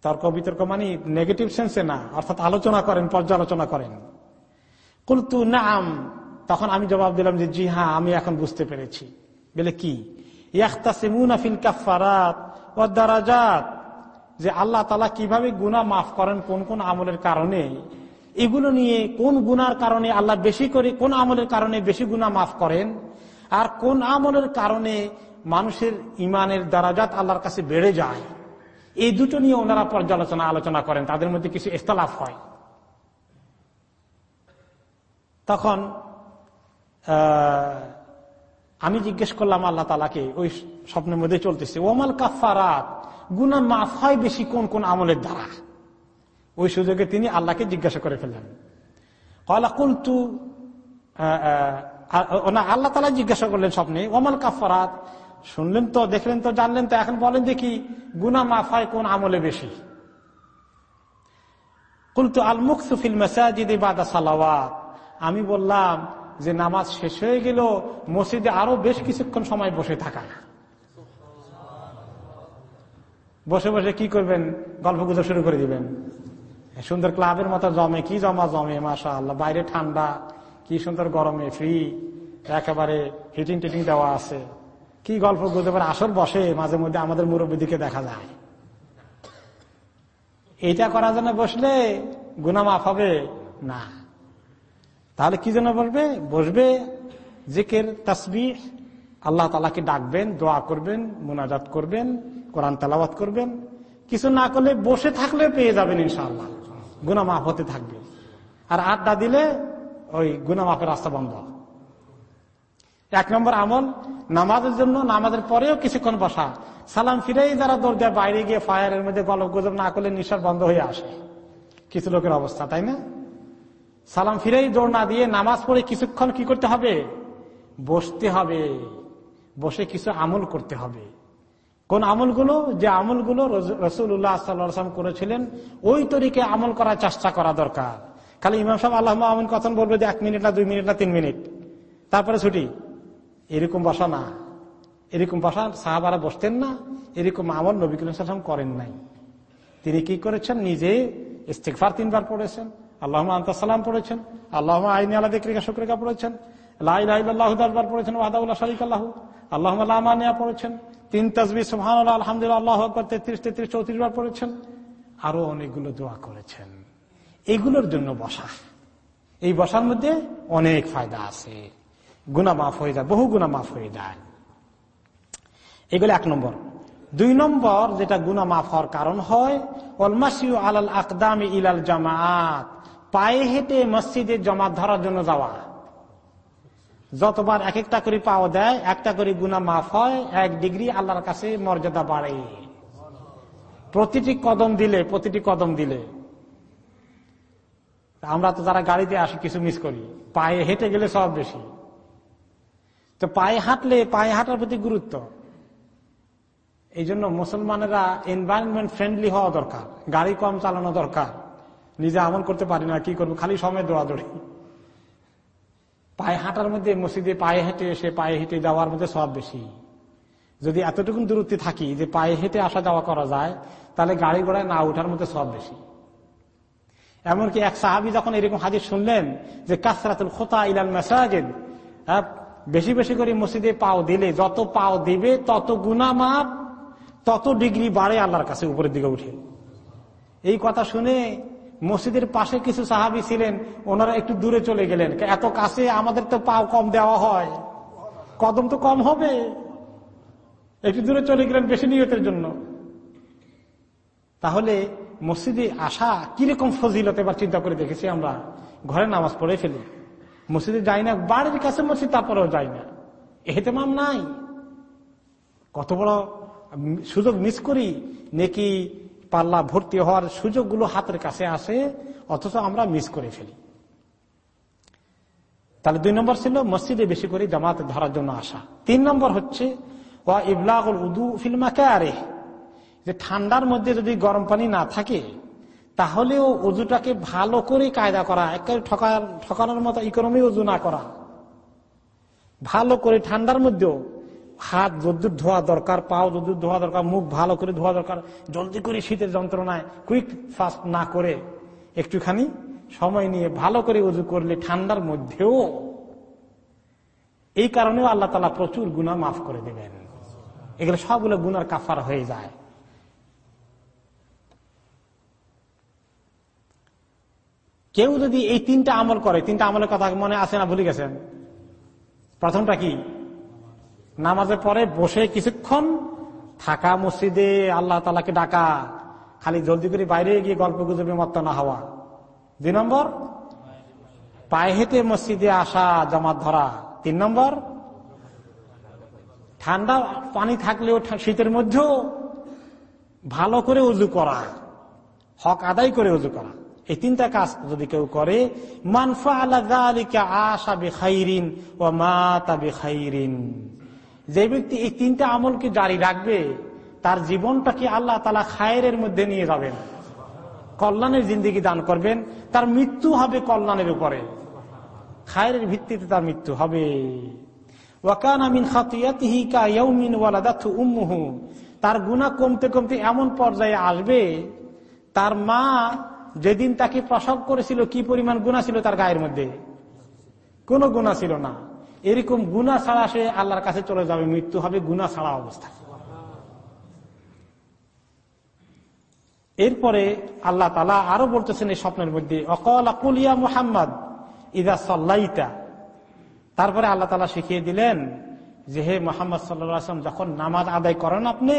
তর্ক বিতর্ক মানে নেগেটিভ সেন্সে না, অর্থাৎ আলোচনা করেন, পর্যালোচনা করেন। কুলতু নাম তখন আমি জবাব দিলাম যে, জি হ্যাঁ আমি এখন বুঝতে পেরেছি। বলে কি? যে আল্লাহ তালা কীভাবে গুণা মাফ করেন, কোন কোন আমলের কারণে? এগুলো নিয়ে কোন গুনার কারণে আল্লাহ বেশি করে, কোন আমলের কারণে বেশি গুণা মাফ করেন? আর কোন আমলের কারণে মানুষের ইমানের দারাজাত আল্লাহর কাছে বেড়ে যায়? এই দুটো নিয়ে ওনারা পর্যালোচনা, আলোচনা করেন। তাদের মধ্যে কিছু ইস্তলাফ হয়। তখন আমি জিজ্ঞেস করলাম আল্লাহ তালাকে ওই স্বপ্নের মধ্যে চলতেছে, ওমাল কাফারাত গুনা মাফ হয় বেশি কোন কোন আমলের দ্বারা? ওই সুযোগে তিনি আল্লাহকে জিজ্ঞাসা করে ফেললেন। কলা কুলতু আল্লাহ তালা জিজ্ঞাসা করলেন স্বপ্নে, ওমাল কাফারাত শুনলেন তো, দেখলেন তো, জানলেন তো, এখন বলেন দেখি গুনা মাফায় কোন আমলে বেশি। কুলতু আল মুকসুফিল মেসাজিদে বাদা সালাওয়াত। আমি বললাম যে নামাজ শেষ হয়ে গেল মসজিদে আরও বেশ কিছুক্ষণ সময় বসে থাকা। বসে বসে কি করবেন? গল্প গুজব শুরু করে দিবেন। সুন্দর ক্লাবের মতো জমে, কি জমা জমে মাসা আল্লাহ বাইরে ঠান্ডা, কি সুন্দর গরমে ফ্রি একেবারে হিটিং টিটিং দেওয়া আছে। কি গল্প গুজবের আসর বসে মাঝে মধ্যে আমাদের মুরব্বীদিকে দেখা যায়। এইটা করার জন্য বসলে গুনা মাফ হবে? না। তাহলে কি জন্য বসবে? বসবে জিকের তসবি আল্লাহ তালাকে ডাকবেন, দোয়া করবেন, মোনাজাত করবেন, কোরআন তালাবাত করবেন। কিছু না করলে বসে থাকলে পেয়ে যাবেন ইনশাআল্লাহ। গুনা মাফ হতে থাকবে। আর আড্ডা দিলে ওই গুনা মাফের রাস্তা বন্ধ। এক নম্বর আমল, নামাজের জন্য, নামাজের পরেও কিছুক্ষণ বসা। সালাম ফিরেই যারা দরজার বাইরে গিয়ে ফায়ারের মধ্যে গল্প গুজব না করলে নিঃশ্বাস বন্ধ হয়ে আসে। কিছু লোকের অবস্থা, তাই না? সালাম ফিরেই দৌড় না দিয়ে নামাজ পড়ে কিছুক্ষণ কি করতে হবে? বসতে হবে। বসে কিছু আমল করতে হবে। কোন আমলগুলো? যে আমলগুলো রসুল্লাহ সাল্লাম করেছিলেন, ওই তরিকে আমল করার চেষ্টা করা দরকার। খালি ইমাম সাহেব আল্লাহ আমিন কথন বলবে যে এক মিনিট না, দুই মিনিট না, তিন মিনিট। তারপরে ছুটি। এরকম বসা না। এরকম বসা সাহাবারা বসতেন না। এরকম আমল নবী সাল্লাম করেন নাই। তিনি কি করেছেন? নিজে ইস্তেকফার তিনবার পড়েছেন। আল্লাহ আন্তাসাল্লাম পড়েছেন। আল্লাহ আইনি আল্লাহ দেখরিকা শুক্রিকা পড়েছেন। লাই লাহ দরবার পড়েছেন। ওয়াদাউল্লাহ শরিক আল্লাহ আল্লাহ আমানিয়া পড়েছেন। তিন তসবি সুহান আলহামদুলিল্লাহ, আল্লাহ আকবর, তেত্রিশ তেত্রিশ, চৌত্রিশ বার পড়েছেন। আরও অনেকগুলো দোয়া করেছেন। এগুলোর জন্য বসা। এই বসার মধ্যে অনেক ফায়দা আছে। গুনা মাফ হয়ে যায়, বহু গুনা মাফ হয়ে যায়। এগুলো এক নম্বর। দুই নম্বর, যেটা গুনা মাফ হওয়ার কারণ হয় অলমাসিউ আলাল আকদামি ইলাল জামাত পায়ে হেঁটে মসজিদে জমাত ধরার জন্য যাওয়া। যতবার এক একটা করে পাওয়া দেয়, একটা করে গুনা মাফ হয়, এক ডিগ্রি আল্লাহর কাছে মর্যাদা বাড়ে। প্রতিটি কদম দিলে, প্রতিটি কদম দিলে। আমরা তো যারা গাড়িতে আসি, কিছু মিস করি। পায়ে হেঁটে গেলে সব বেশি। তো পায়ে হাঁটলে, পায়ে হাঁটার প্রতি গুরুত্ব। এই জন্য মুসলমানেরা এনভায়রনমেন্ট ফ্রেন্ডলি হওয়া দরকার, গাড়ি কম চালানো দরকার। নিজে আমল করতে পারি না, কি করব? খালি সময় দৌড়াদৌড়ি। পায়ে হাঁটার মধ্যে, মসজিদে পায়ে হেঁটে এসে পায়ে হেঁটে যাওয়ার মধ্যে সব বেশি। যদি এতটুকু দূরত্বে থাকি যে পায়ে হেঁটে আসা যাওয়া করা যায়, তাহলে গাড়ি ঘোড়ায় না ওঠার মধ্যে সব বেশি। এমনকি এক সাহাবি যখন এরকম হাজির শুনলেন যে, কাসরাতুল খোতা ইলাল মেসাজেদ বেশি বেশি করে মসজিদে পাও দিলে, যত পাও দিবে, তত গুনা মাপ তত ডিগ্রি বাড়ে আল্লাহর কাছে উপরের দিকে উঠে। এই কথা শুনে মসজিদের পাশে কিছু সাহাবি ছিলেন, ওনারা একটু দূরে চলে গেলেন। এত কাছে আমাদের তো পাও কম দেওয়া হয়। কদম তো কম হবে। একটু দূরে চলে গেলেন বেশি নিয়তের জন্য। তাহলে মসজিদে আসা কীরকম ফজিলত, এবার চিন্তা করে দেখেছি আমরা। ঘরে নামাজ পড়ে ফেলি। মসজিদে যাই না, বাড়ির কাছে মসজিদ, তারপরেও যাই না। এহেতেমাম নাই। কত বড় সুযোগ মিস করি, নেকি পাল্লা ভর্তি হওয়ার সুযোগগুলো হাতের কাছে আসে, অথচ আমরা মিস করে ফেলি। তাহলে দুই নম্বর ছিল মসজিদে বেশি করে জামাতে ধরার জন্য আসা। তিন নম্বর হচ্ছে, ওয়া ইবলাগুল উদু ফিল্মাকে আরে যে ঠান্ডার মধ্যে যদি গরম পানি না থাকে তাহলেও উজুটাকে ভালো করে কায়দা করা, একবারে একেবারে ঠকানোর মতো ইকোনমি উজু না করা। ভালো করে ঠান্ডার মধ্যেও হাত যদ্দুর ধোয়া দরকার, পাও যদ্দুর ধোয়া দরকার, মুখ ভালো করে ধোয়া দরকার, জলদি করে শীতের যন্ত্রণায় কুইক ফাস্ট না করে একটুখানি সময় নিয়ে ভালো করে উজু করলে ঠান্ডার মধ্যেও এই কারণেও আল্লাহ তালা প্রচুর গুণা মাফ করে দেবেন। এগুলো সবগুলো গুনার কাফার হয়ে যায়। কেউ যদি এই তিনটা আমল করে, তিনটা আমলের কথা মনে আছে না ভুলে গেছেন? প্রথমটা কি? নামাজের পরে বসে কিছুক্ষণ থাকা মসজিদে আল্লাহ তালাকে ডাকা, খালি জলদি করে বাইরে গিয়ে গল্প গুজবে মত্ত না হওয়া। দুই নম্বর, পায়ে হেঁটে মসজিদে আসা, জমাত ধরা। তিন নম্বর, ঠান্ডা পানি থাকলেও শীতের মধ্যেও ভালো করে উজু করা, হক আদায় করে উজু করা। এই তিনটা কাজ যদি কেউ করে মানফা আশা ও মা তা যে ব্যক্তি এই তিনটা আমলকে জারি রাখবে, তার জীবনটাকে আল্লাহ তালা খায়ের মধ্যে নিয়ে যাবেন। কল্যাণের জিন্দিগি দান করবেন, তার মৃত্যু হবে কল্যাণের উপরে। খায়ের ভিত্তিতে তার মৃত্যু হবে। ওয়াকান আমিন তার গুনাহ কমতে কমতে এমন পর্যায়ে আসবে, তার মা যেদিন তাকে প্রসব করেছিল, কি পরিমাণ গুণা ছিল তার গায়ের মধ্যে? কোনো গুণা ছিল না। এরকম গুণা ছাড়া সে আল্লাহর কাছে চলে যাবে, মৃত্যু হবে গুণা ছাড়া অবস্থা। এরপরে আল্লাহ তালা আরও বলতেছেন এই স্বপ্নের মধ্যে, অকল আকুলিয়া মুহাম্মদ, ইদা সাল্লাইতা। তারপরে আল্লাহ তালা শিখিয়ে দিলেন যে, হে মোহাম্মদ সাল্লাম যখন নামাজ আদায় করেন আপনি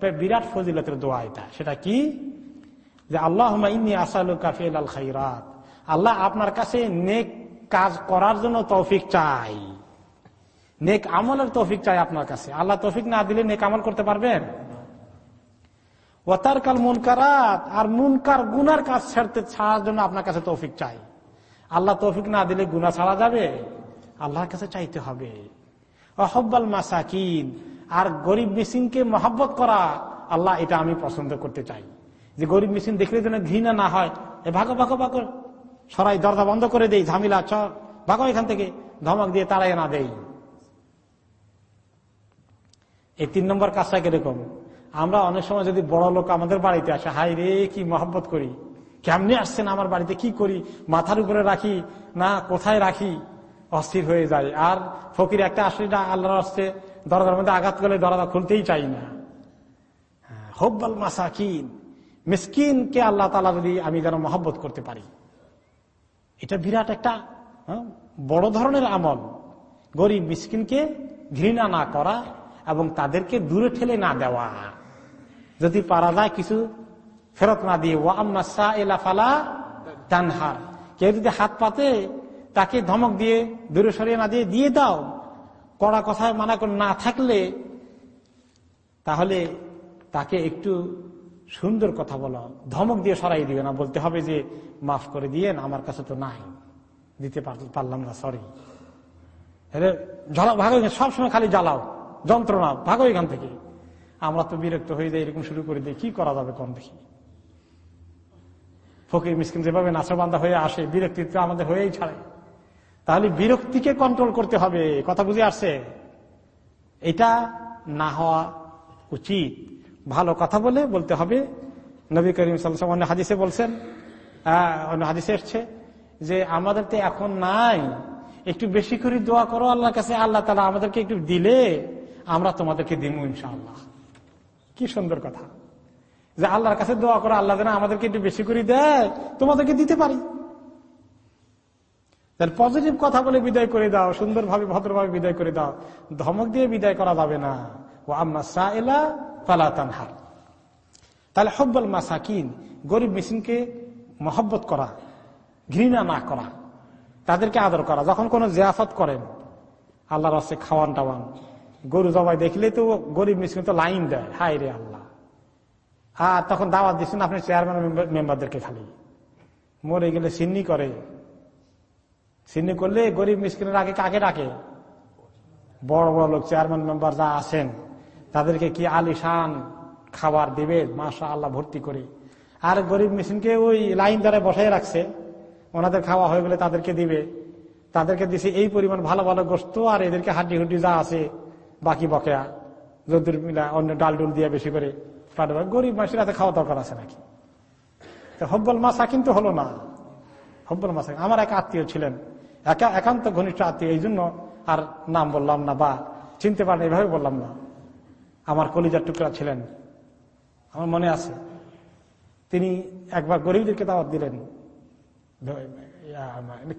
বিরাট ফজিলতের দোয়া এটা। সেটা কি? যে আল্লাহ আসালু কাফিল আল খাইরাত। আল্লাহ আপনার কাছে নেক কাজ করার জন্য তৌফিক চাই। নেক আমলের তৌফিক চাই আপনার কাছে। আল্লাহ তৌফিক না দিলে নেক আমল করতে পারবেন? ওতার কাল মুনকারাত। আর মুনকার গুনার কাজ ছাড়তে ছাড়ার জন্য আপনার কাছে তৌফিক চাই। আল্লাহ তৌফিক না দিলে গুনা ছাড়া যাবে? আল্লাহর কাছে চাইতে হবে। অহব্বাল মাসাকিন। আর গরিব মিসিনকে মহাব্বত করা, আল্লাহ এটা আমি পছন্দ করতে চাই। যে গরিব মিসিন দেখলে যেন ঘৃণা না হয়, এ ভাগো ভাগো ভাগো। সরাই দরজা বন্ধ করে দেই, ঝামিলা চ ভাগো এখান থেকে, ধমক দিয়ে তাড়াই না দেই। এই তিন নম্বর কাজটা কীরকম? আমরা অনেক সময় যদি বড় লোক আমাদের বাড়িতে আসে হাই রে, কি মহব্বত করি। কেমনি আসছেন আমার বাড়িতে, কি করি? মাথার উপরে রাখি, না কোথায় রাখি? অস্থির হয়ে যায়। আর ফকির একটা আসলে আল্লাহর আসছে দরজার মধ্যে আঘাত করলে দরজা খুলতেই চাই না। হব্বাল মাসাকিন মিসকিনকে আল্লাহ তালা যদি আমি যেন মহব্বত করতে পারি। এটা বিরাট একটা হ্যাঁ, বড় ধরনের আমল। গরিব মিসকিনকে ঘৃণা না করা এবং তাদেরকে দূরে ঠেলে না দেওয়া। যদি পারা যায় কিছু ফেরত না দিয়ে ও এলা ফালা কেউ যদি হাত পাতে তাকে ধমক দিয়ে দূরে সরিয়ে না দিয়ে দিয়ে দাও। কড়া কথায় মানা করে না থাকলে তাহলে তাকে একটু সুন্দর কথা বলো। ধমক দিয়ে সরাই দিবে না। বলতে হবে যে, মাফ করে দিয়ে আমার কাছে তো নাই। দিতে পারলাম না সরি জ্বালাও ভাগো সবসময় খালি জ্বালাও। যন্ত্রণা, ভাগো এখান থেকে। আমরা তো বিরক্ত হয়ে যাই, এরকম শুরু করে দিই। কি করা যাবে কম দেখি ফকির, মিসকিন যেভাবে নাচবান্ধা হয়ে আসে, বিরক্তি তো আমাদের হয়েই ছাড়ে। তাহলে বিরক্তিকে কন্ট্রোল করতে হবে। কথা বুঝে আসছে? এটা না হওয়া উচিত। ভালো কথা বলে বলতে হবে। নবী করিম সাল্লাম অন্য হাদিসে বলছেন অন্য হাদিসে এসছে যে, আমাদের তো এখন নাই। একটু বেশি করে দোয়া করো আল্লাহর কাছে। আল্লাহ তালা আমাদেরকে একটু দিলে আমরা তোমাদেরকে দিব ইনশাআল্লাহ। কি সুন্দর কথা। যে আল্লাহর কাছে দোয়া করো, আল্লাহ যেন আমাদেরকে একটু বেশি করে দেয়, তোমাদেরকে দিতে পারি। পজিটিভ কথা বলে বিদায় করে দাও, সুন্দরভাবে, ভদ্রভাবে বিদায় করে দাও। ধমক দিয়ে বিদায় করা যাবে না। ও আম্মা সাহলা ফালাতানহার তাহলে হব্বল মাসাকিন, গরিব মিসিনকে মহব্বত করা, ঘৃণা না করা, তাদেরকে আদর করা। যখন কোনো জিয়াফত করেন, আল্লাহর হচ্ছে খাওয়ান টাওয়ান গরু জবাই দেখলে তো গরিব মিসকিন তো লাইন দেয়। হাই রে আল্লাহ। আর তখন দাওয়াত দিচ্ছেন আপনি চেয়ারম্যান মেম্বারদেরকে খালি। মরে গেলে সিন্নি করে। সিন্নি করলে গরিব মিসকিনের আগে কাকে ডাকে? বড় বড় লোক, চেয়ারম্যান মেম্বার যা আছেন, তাদেরকে কি আলিশান খাবার দেবে? মাসা আল্লাহ ভর্তি করে। আর গরিব মিসিনকে ওই লাইন দ্বারা বসাই রাখছে। ওনাদের খাওয়া হয়ে গেলে তাদেরকে দিবে। তাদেরকে দিছে এই পরিমাণ ভালো ভালো গোস্ত আর এদেরকে হাড্ডি হুড্ডি যা আছে, বাকি বকেয়া। যদুর মিলা অন্য ডাল ডুল দিয়ে বেশি করে গরিব মানুষের হাতে খাওয়া দরকার আছে নাকি? হব্বল মাসা কিন্তু হলো না। হব্বল মাসা আমার এক আত্মীয় ছিলেন। একান্ত ঘনিষ্ঠ আত্মীয়, এই জন্য আর নাম বললাম না বা চিনতে পারেন এভাবে বললাম না। আমার কলিজার টুকরা ছিলেন। আমার মনে আছে, তিনি একবার গরিবদেরকে দাওয়াত দিলেন।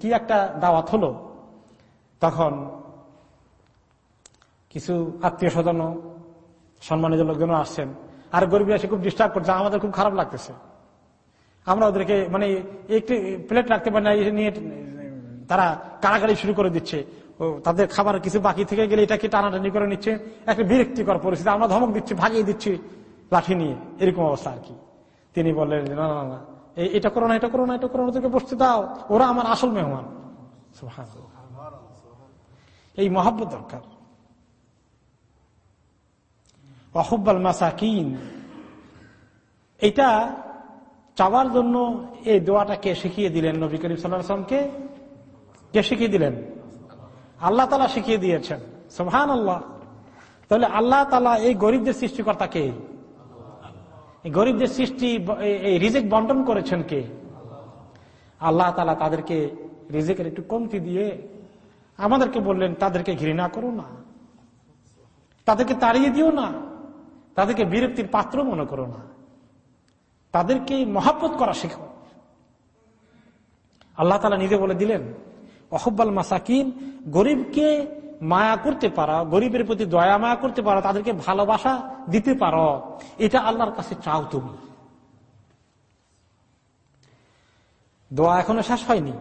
কি একটা দাওয়াত হলো? তখন কিছু আত্মীয় স্বজন, সম্মানিত লোকজন আসছেন। আর গরিব এসে খুব ডিস্টার্ব করছে, আমাদের খুব খারাপ লাগতেছে। আমরা ওদেরকে মানে একটি প্লেট রাখতে পারি না নিয়ে তারা কাড়াকাড়ি শুরু করে দিচ্ছে। তাদের খাবার কিছু বাকি থেকে গেলে এটাকে টানাটানি করে নিচ্ছে। একটা বিরক্তিকর পরিস্থিতি। আমরা ধমক দিচ্ছি, ভাগিয়ে দিচ্ছি লাঠি নিয়ে। এরকম অবস্থা আর কি। তিনি বললেন, না না না এটা করো না, এটা করো না, এটা করো না, ওদেরকে বসতে দাও। ওরা আমার আসল মেহমান। এই মহাব্বত দরকার। অহব্বাল মাসাকিন। এটা চাওয়ার জন্য এই দোয়াটাকে শিখিয়ে দিলেন নবী করিম সাল্লামকে কে শিখিয়ে দিলেন? আল্লাহ তালা শিখিয়ে দিয়েছেন। সোহান আল্লাহ তাহলে আল্লাহ তালা এই গরিবদের সৃষ্টিকর্তা কে? গরিবদের সৃষ্টি এই রিজেক বন্টন করেছেন কে? আল্লাহ তালা তাদেরকে রিজেকের একটু কমতি দিয়ে আমাদেরকে বললেন, তাদেরকে ঘৃণা করো না। তাদেরকে তাড়িয়ে দিও না। তাদেরকে বিরক্তির পাত্র মনে করো না। তাদেরকে মহাব্বত করা শেখো আল্লাহ তালা নিজে বলে দিলেন অহব্বাল মাসাকিন, গরিবকে মায়া করতে পারো, গরিবের প্রতি দয়া মায়া করতে পারো, তাদেরকে ভালোবাসা দিতে পারো। এটা আল্লাহর কাছে চাও তুমি। দোয়া এখনও শেষ হয়নি।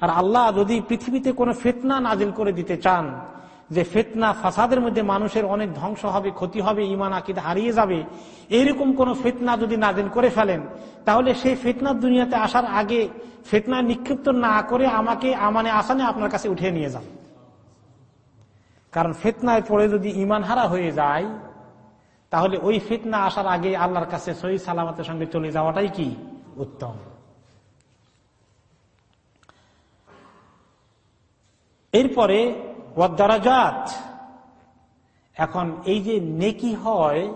আর আল্লাহ যদি পৃথিবীতে কোনো ফেতনা নাজিল করে দিতে চান যে ফেতনা ফাসাদের মধ্যে মানুষের অনেক ধ্বংস হবে, ক্ষতি হবে ইমান আকিদ হারিয়ে যাবে এইরকম কোন ফেতনা যদি নাজিল করে ফেলেন, তাহলে সেই ফেতনার দুনিয়াতে আসার আগে ফেতনা নিক্ষিপ্ত না করে আমাকে আমানে আসানে আপনার কাছে উঠে নিয়ে যান। কারণ ফেতনায় পড়ে যদি ইমান হারা হয়ে যায়, তাহলে ওই ফেতনা আসার আগে আল্লাহর কাছে সহি সালামতের সঙ্গে চলে যাওয়াটাই কি? উত্তম। এরপরে এখন এই যে নেকি হয়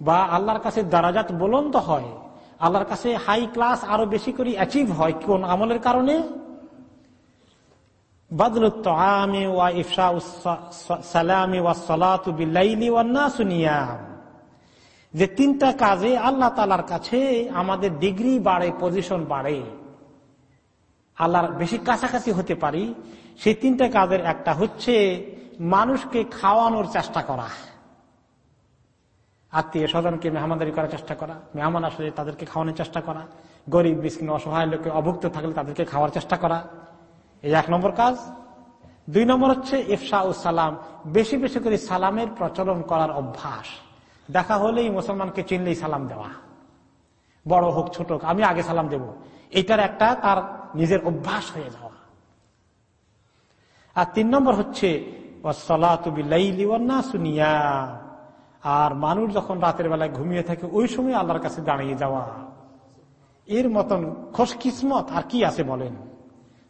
বা আল্লাহর কাছে দারাজাত বলন্ত হয়, আল্লাহর কাছে হাই ক্লাস আরও বেশি করে অ্যাচিভ হয়, কোন আমলের কারণে? যে তিনটা কাজে আল্লাহ তালার কাছে আমাদের ডিগ্রি বাড়ে, পজিশন বাড়ে। আল্লাহর বেশি কাছাকাছি হতে পারি সেই তিনটা কাজের একটা হচ্ছে মানুষকে খাওয়ানোর চেষ্টা করা। আত্মীয় স্বজনকে মেহমানদারি করার চেষ্টা করা, মেহমান আসলে তাদেরকে খাওয়ানোর চেষ্টা করা, গরিব বিস্কিন অসহায় লোকে অভুক্ত থাকলে তাদেরকে খাওয়ার চেষ্টা করা। এই এক নম্বর কাজ। দুই নম্বর হচ্ছে ইফসা ও সালাম, বেশি বেশি করে সালামের প্রচলন করার অভ্যাস। দেখা হলেই মুসলমানকে চিনলেই সালাম দেওয়া। বড় হোক, ছোট আমি আগে সালাম দেব। এটার একটা তার নিজের অভ্যাস হয়ে যাওয়া। আর তিন নম্বর হচ্ছে আর মানুষ যখন রাতের বেলায় ঘুমিয়ে থাকে, ওই সময় আল্লাহর কাছে দাঁড়িয়ে যাওয়া। এর মতন খোশ কিসমত আর কি আছে বলেন?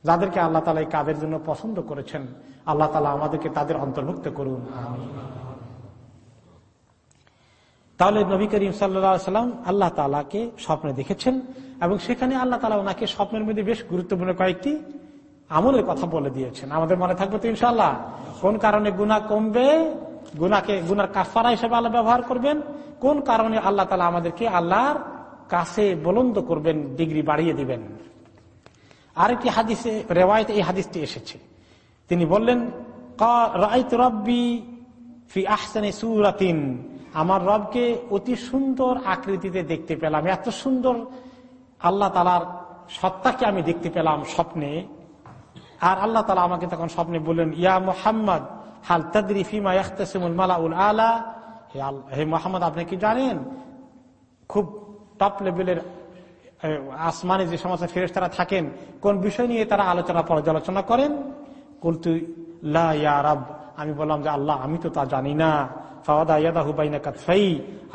যাদেরকে আল্লাহ তালা এই কাজের জন্য পছন্দ করেছেন, আল্লাহ তালা আমাদেরকে তাদের অন্তর্ভুক্ত করুন। তাহলে নবী করিম সাল্লাম আল্লাহ তালাকে স্বপ্নে দেখেছেন এবং সেখানে আল্লাহ তালা ওনাকে স্বপ্নের মধ্যে বেশ গুরুত্বপূর্ণ কয়েকটি আমলের কথা বলে দিয়েছেন। আমাদের মনে থাকবে তো ইনশাল্লাহ কোন কারণে গুণা কমবে? গুনাকে গুনার কাফারা হিসেবে আল্লাহ ব্যবহার করবেন। কোন কারণে আল্লাহ তালা আমাদেরকে আল্লাহর কাছে বলন্দ করবেন, ডিগ্রি বাড়িয়ে দিবেন? আরেকটি হাদিসে, রেওয়ায়ত এই হাদিসটি এসেছে। তিনি বললেন ফি সুরাতিন। আমার রবকে অতি সুন্দর আকৃতিতে দেখতে পেলাম। এত সুন্দর আল্লাহ তালার সত্তাকে আমি দেখতে পেলাম স্বপ্নে। আর আল্লাহ তালা আমাকে তখন স্বপ্নে বললেন, ইয়া মোহাম্মদ, হাল তদ্রি ফিমা ইয়াখতাসিমুল মালাউল আলা? হে মোহাম্মদ, আপনি কি জানেন? খুব টপ লেভেলের আসমানে যে সমস্ত ফেরেস্তারা থাকেন, কোন বিষয় নিয়ে তারা আলোচনা পর্যালোচনা করেন? কুলতু লাব আমি বললাম যে, আল্লাহ, আমি তো তা জানি না। ফাওয়াদা ইয়াদা হুবাইনা কাতফাই।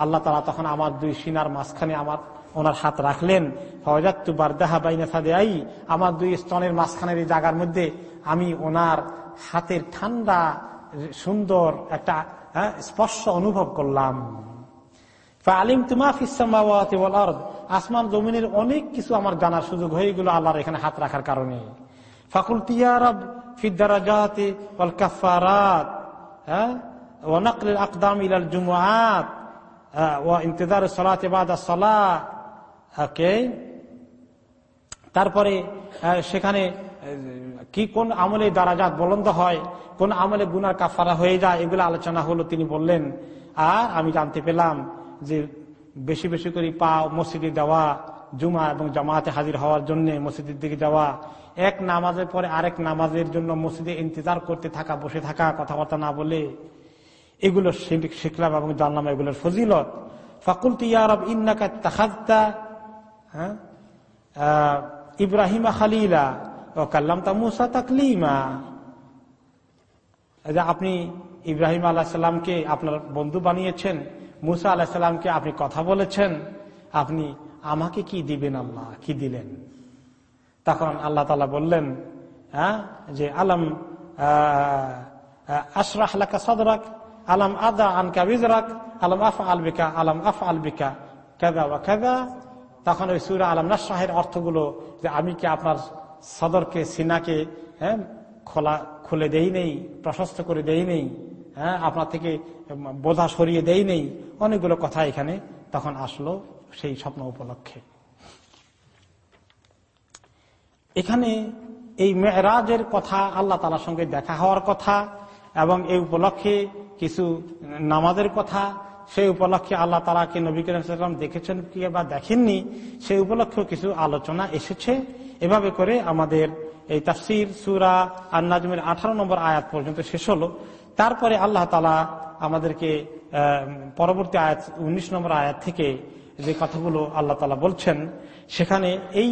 আল্লাহ তালা তখন আমার দুই সিনার মাঝখানে আমার ওনার হাত রাখলেন। ফওয়াজাত্তু বারদাহা বাইনা সাদে আই আমার দুই স্তনের মাঝখানের এই জায়গার মধ্যে আমি ওনার হাতের ঠান্ডা সুন্দর একটা হ্যাঁ, স্পর্শ অনুভব করলাম। আলিম তুমা আসমান জমিনের অনেক কিছু আমার জানার সুযোগ হয়ে গেল আল্লাহর এখানে হাত রাখার কারণে। ফাকুল তিয়ারব ফিদ্দারাজাতে ওয়াল হ্যাঁ আকদাম ইলাল জুমুআত ওয়া ইন্তেদার সালাতে বাদা সালাহ ওকে তারপরে সেখানে, কি কোন আমলে দারাজাত বলন্দ হয়, কোন আমলে গুনার কাফারা হয়ে যায়, এগুলো আলোচনা হলো, তিনি বললেন, আর আমি জানতে পেলাম যে বেশি বেশি করে পা মসজিদে যাওয়া জুমা এবং জামাতে হাজির হওয়ার জন্য মসজিদের দিকে যাওয়া, এক নামাজের পরে আরেক নামাজের জন্য মসজিদে ইন্তজার করতে থাকা, বসে থাকা, কথাবার্তা না বলে, এগুলো শিখলাম এবং জানলাম এগুলোর ফজিলত। ফাকুল তিয়ারব ইন্নাকা হ্যাঁ? ইব্রাহিমা খালিলা ও কাল্লাম তা মুসা তাকলিমা। আপনি ইব্রাহিম আলাহিসাল্লামকে আপনার বন্ধু বানিয়েছেন, মুসা আলাহিসাল্লামকে আপনি কথা বলেছেন, আপনি আমাকে কি দিবেন আল্লাহ? কি দিলেন? তখন আল্লাহ তালা বললেন হ্যাঁ যে আলম আশরাহ সদরাক, আলম আদা আনকা বিজরাক আলম আফ আলবিকা আলম আফ আলবিকা কেদা বা কেদা তখন ওই সুরা আলম নাসাহের অর্থগুলো যে আমি কি আপনার সদরকে, সিনাকে হ্যাঁ খোলা, খুলে দেই নেই, প্রশস্ত করে দেই নেই হ্যাঁ আপনার থেকে বোঝা সরিয়ে দেই নেই, অনেকগুলো কথা এখানে তখন আসলো সেই স্বপ্ন উপলক্ষে। এখানে এই মেয়েরাজের কথা আল্লাহ তালার সঙ্গে দেখা হওয়ার কথা এবং এই উপলক্ষে কিছু নামাজের কথা সেই উপলক্ষে আল্লাহ তালাকে নবী করিম দেখেছেন কি বা দেখেননি, সেই উপলক্ষেও কিছু আলোচনা এসেছে। এভাবে করে আমাদের এই তাফসির সুরা আর নাজমের আঠারো নম্বর আয়াত পর্যন্ত শেষ হলো। তারপরে আল্লাহ তালা আমাদেরকে পরবর্তী আয়াত, উনিশ নম্বর আয়াত থেকে যে কথাগুলো আল্লাহ তালা বলছেন, সেখানে এই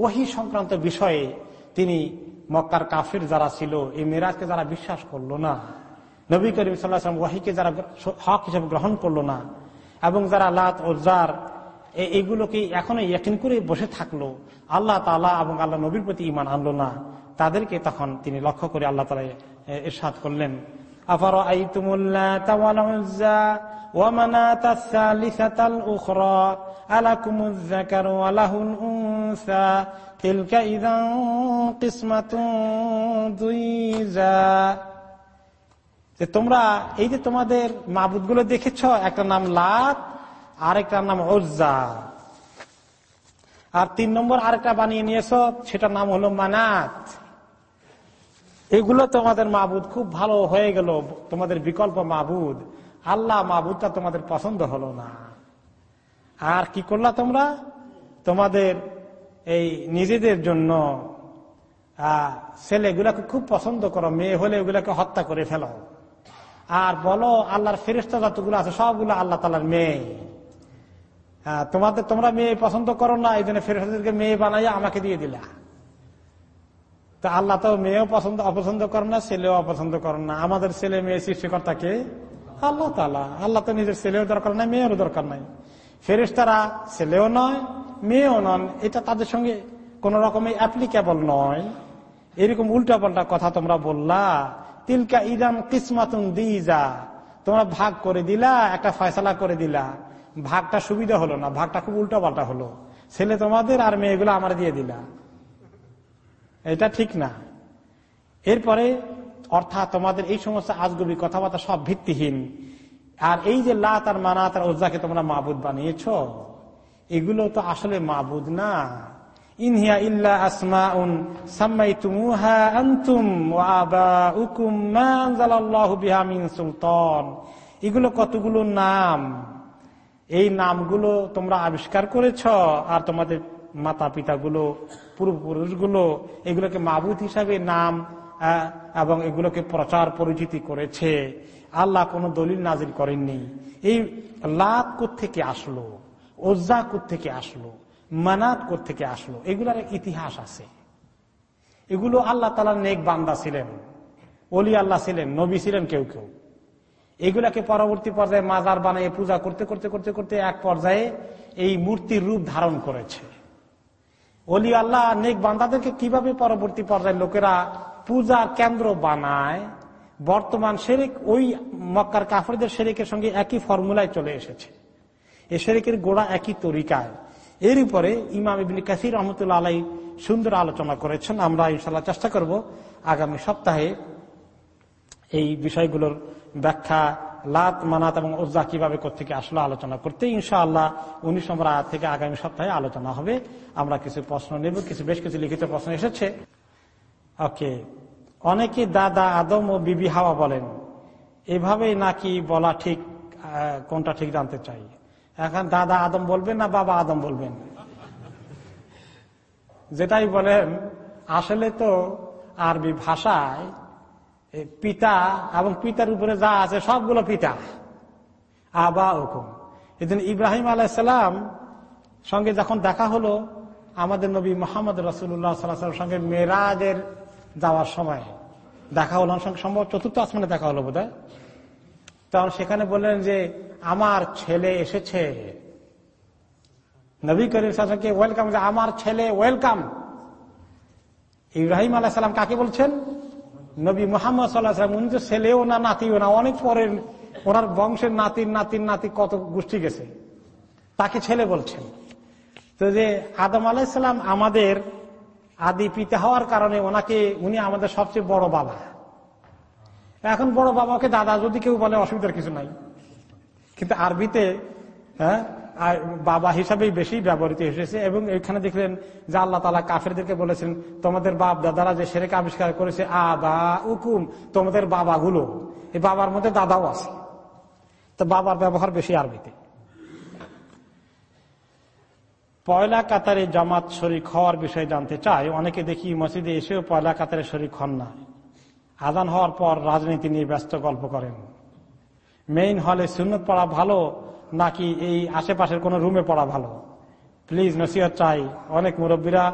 ওয়াহি সংক্রান্ত বিষয়ে তিনি মক্কার কাফির যারা ছিল, এই মেরাজকে যারা বিশ্বাস করল না নবী করিম সাল্লাহাম ওয়াহিকে যারা হক হিসেবে গ্রহণ করল না, এবং যারা লাত ওজার এইগুলোকে এখনও ইয়াকিন করে বসে থাকল, আল্লাহ তালা এবং আল্লাহ নবীর প্রতি ইমান আনলো না। তাদেরকে তখন তিনি লক্ষ্য করে আল্লাহ তালা এরশাদ করলেন। আফার যে তোমরা এই যে তোমাদের মাবুদগুলো দেখেছ একটা নাম লাত, আরেকটার নাম ওজ্জা আর তিন নম্বর আরেকটা বানিয়ে নিয়েছ, সেটার নাম হলো মানাত। এগুলো তোমাদের মাবুদ খুব ভালো হয়ে গেল, তোমাদের বিকল্প মাবুদ। আল্লাহ মাবুদটা তোমাদের পছন্দ হলো না। আর কি করলা তোমরা? তোমাদের এই নিজেদের জন্য ছেলেগুলাকে খুব পছন্দ করো, মেয়ে হলে ওগুলাকে হত্যা করে ফেলো। আর বলো, আল্লাহর ফেরিস্তা যতগুলো আছে, সবগুলো আল্লাহ তালার মেয়ে। তোমাদের, তোমরা মেয়ে পছন্দ করো না এই জন্য ফেরিস্তাদেরকে মেয়ে বানাইয়া আমাকে দিয়ে দিলা। তা আল্লাহ তো মেয়েও পছন্দ, অপছন্দ করেন না, ছেলেও অপছন্দ করেন না। আমাদের ছেলে মেয়ে সৃষ্টিকর্তাকে আল্লাহ তালা আল্লাহ তো নিজের ছেলেও দরকার নাই, মেয়েরও দরকার নাই। ফেরেস্তারা ছেলেও নয়, মেয়েও নন, এটা তাদের সঙ্গে কোন রকমের অ্যাপ্লিকেবল নয়। এরকম উল্টা পাল্টা কথা তোমরা বললা। তিলকা ইদান কিসমাতুন দিজা। তোমরা ভাগ করে দিলা, একটা ফয়সলা করে দিলা। ভাগটা সুবিধা হলো না, ভাগটা খুব উল্টা পাল্টা হলো। ছেলে তোমাদের আর মেয়েগুলো আমার দিয়ে দিলা। এটা ঠিক না। এরপরে, অর্থাৎ তোমাদের এই সমস্ত আজগবি কথাবার্তা সব ভিত্তিহীন। আর এই যে লাত আর মানাত আর ওজাকে তোমরা মাবুদ বানিয়েছ, এগুলো তো আসলে মাবুদ না। ইনহিয়া সুলতান। এগুলো কতগুলো নাম? এই নামগুলো তোমরা আবিষ্কার করেছ আর তোমাদের মাতা পিতাগুলো পূর্বপুরুষগুলো এগুলোকে মাবুদ হিসাবে নাম এবং এগুলোকে প্রচার পরিচিতি করেছে। আল্লাহ কোনো দলিল নাজিল করেননি। এই লাভ থেকে আসলো? ওজা থেকে আসলো? মানাত থেকে আসলো? এগুলার ইতিহাস আছে। এগুলো আল্লাহ তালার নেক বান্দা ছিলেন। অলি আল্লাহ ছিলেন, নবী ছিলেন কেউ কেউ। এগুলাকে পরবর্তী পর্যায়ে মাজার বানিয়ে পূজা করতে করতে করতে করতে এক পর্যায়ে এই মূর্তির রূপ ধারণ করেছে। অলি আল্লাহ নেক বান্দাদেরকে কীভাবে পরবর্তী পর্যায়ে লোকেরা পূজা কেন্দ্র বানায়, বর্তমান শেরিক ওই মক্কার কাফরদের শেরিকের সঙ্গে একই ফর্মুলায় চলে এসেছে। এ শেরিকের গোড়া একই তরিকায়। এর উপরে ইমাম ইবিন কাসির রহমতুল্লা আলাই সুন্দর আলোচনা করেছেন। আমরা ইনশাল্লাহ চেষ্টা করব আগামী সপ্তাহে এই বিষয়গুলোর ব্যাখ্যা, লাত, মানাত এবং ওজা কীভাবে থেকে আসলে আলোচনা করতে, ইনশাআল্লাহ উনিশ নম্বর আয়াত থেকে আগামী সপ্তাহে আলোচনা হবে। আমরা কিছু প্রশ্ন নেব, কিছু বেশ কিছু লিখিত প্রশ্ন এসেছে। ওকে, অনেকে দাদা আদম ও বিবি হাওয়া বলেন এভাবে নাকি বলা ঠিক কোনটা ঠিক জানতে চাই? এখন দাদা আদম বলবেন না বাবা আদম বলবেন? যেটাই বলেন, আসলে তো আরবি ভাষায় পিতা এবং পিতার উপরে যা আছে সবগুলো পিতা। আবা হুকুম এদিন ইব্রাহিম আলাইসালাম সঙ্গে যখন দেখা হলো, আমাদের নবী মোহাম্মদ রসুল্লাহ সাল্লাহ সঙ্গে মেরাজের যাওয়ার সময় দেখা হলো। সঙ্গে সম্ভব চতুর্থ আসমানে দেখা হলো বোধ তখন সেখানে বললেন যে আমার ছেলে এসেছে। নবী করিম সালামকে ওয়েলকাম আমার ছেলে ওয়েলকাম ইব্রাহিম আলাহ সালাম কাকে বলছেন? নবী মোহাম্মদ সাল্লাহাম উনি তো ছেলেও না, নাতিও না, অনেক পরের ওনার বংশের নাতির নাতির, নাতি কত গোষ্ঠী গেছে। তাকে ছেলে বলছেন। তো যে আদম আলাইসালাম আমাদের আদি পিতা হওয়ার কারণে ওনাকে উনি আমাদের সবচেয়ে বড় বাবা। এখন বড় বাবাকে দাদা, যদি কেউ বলে অসুবিধার কিছু নাই। কিন্তু আরবিতে হ্যাঁ বাবা হিসাবেই বেশি ব্যবহৃত এসেছে এবং এখানে দেখলেন যে আল্লাহ তালা কাফেরদেরকে বলেছেন, তোমাদের বাপ দাদারা যে সেরেকে আবিষ্কার করেছে আ বা উকুম তোমাদের বাবাগুলো। এই বাবার মধ্যে দাদাও আছে। তো বাবার ব্যবহার বেশি আরবিতে। পয়লা কাতারে জামাত শরিক হওয়ার বিষয়ে জানতে চাই। অনেকে দেখি মসজিদে এসেও পয়লা কাতারে শরিক হন না। আদান হওয়ার পর রাজনীতি নিয়ে ব্যস্ত গল্প করেন। মেইন হলে সুন্নত পড়া ভালো, নাকি এই আশেপাশের কোন রুমে পড়া ভালো? প্লিজ নসিহত চাই, অনেক মুরব্বীরা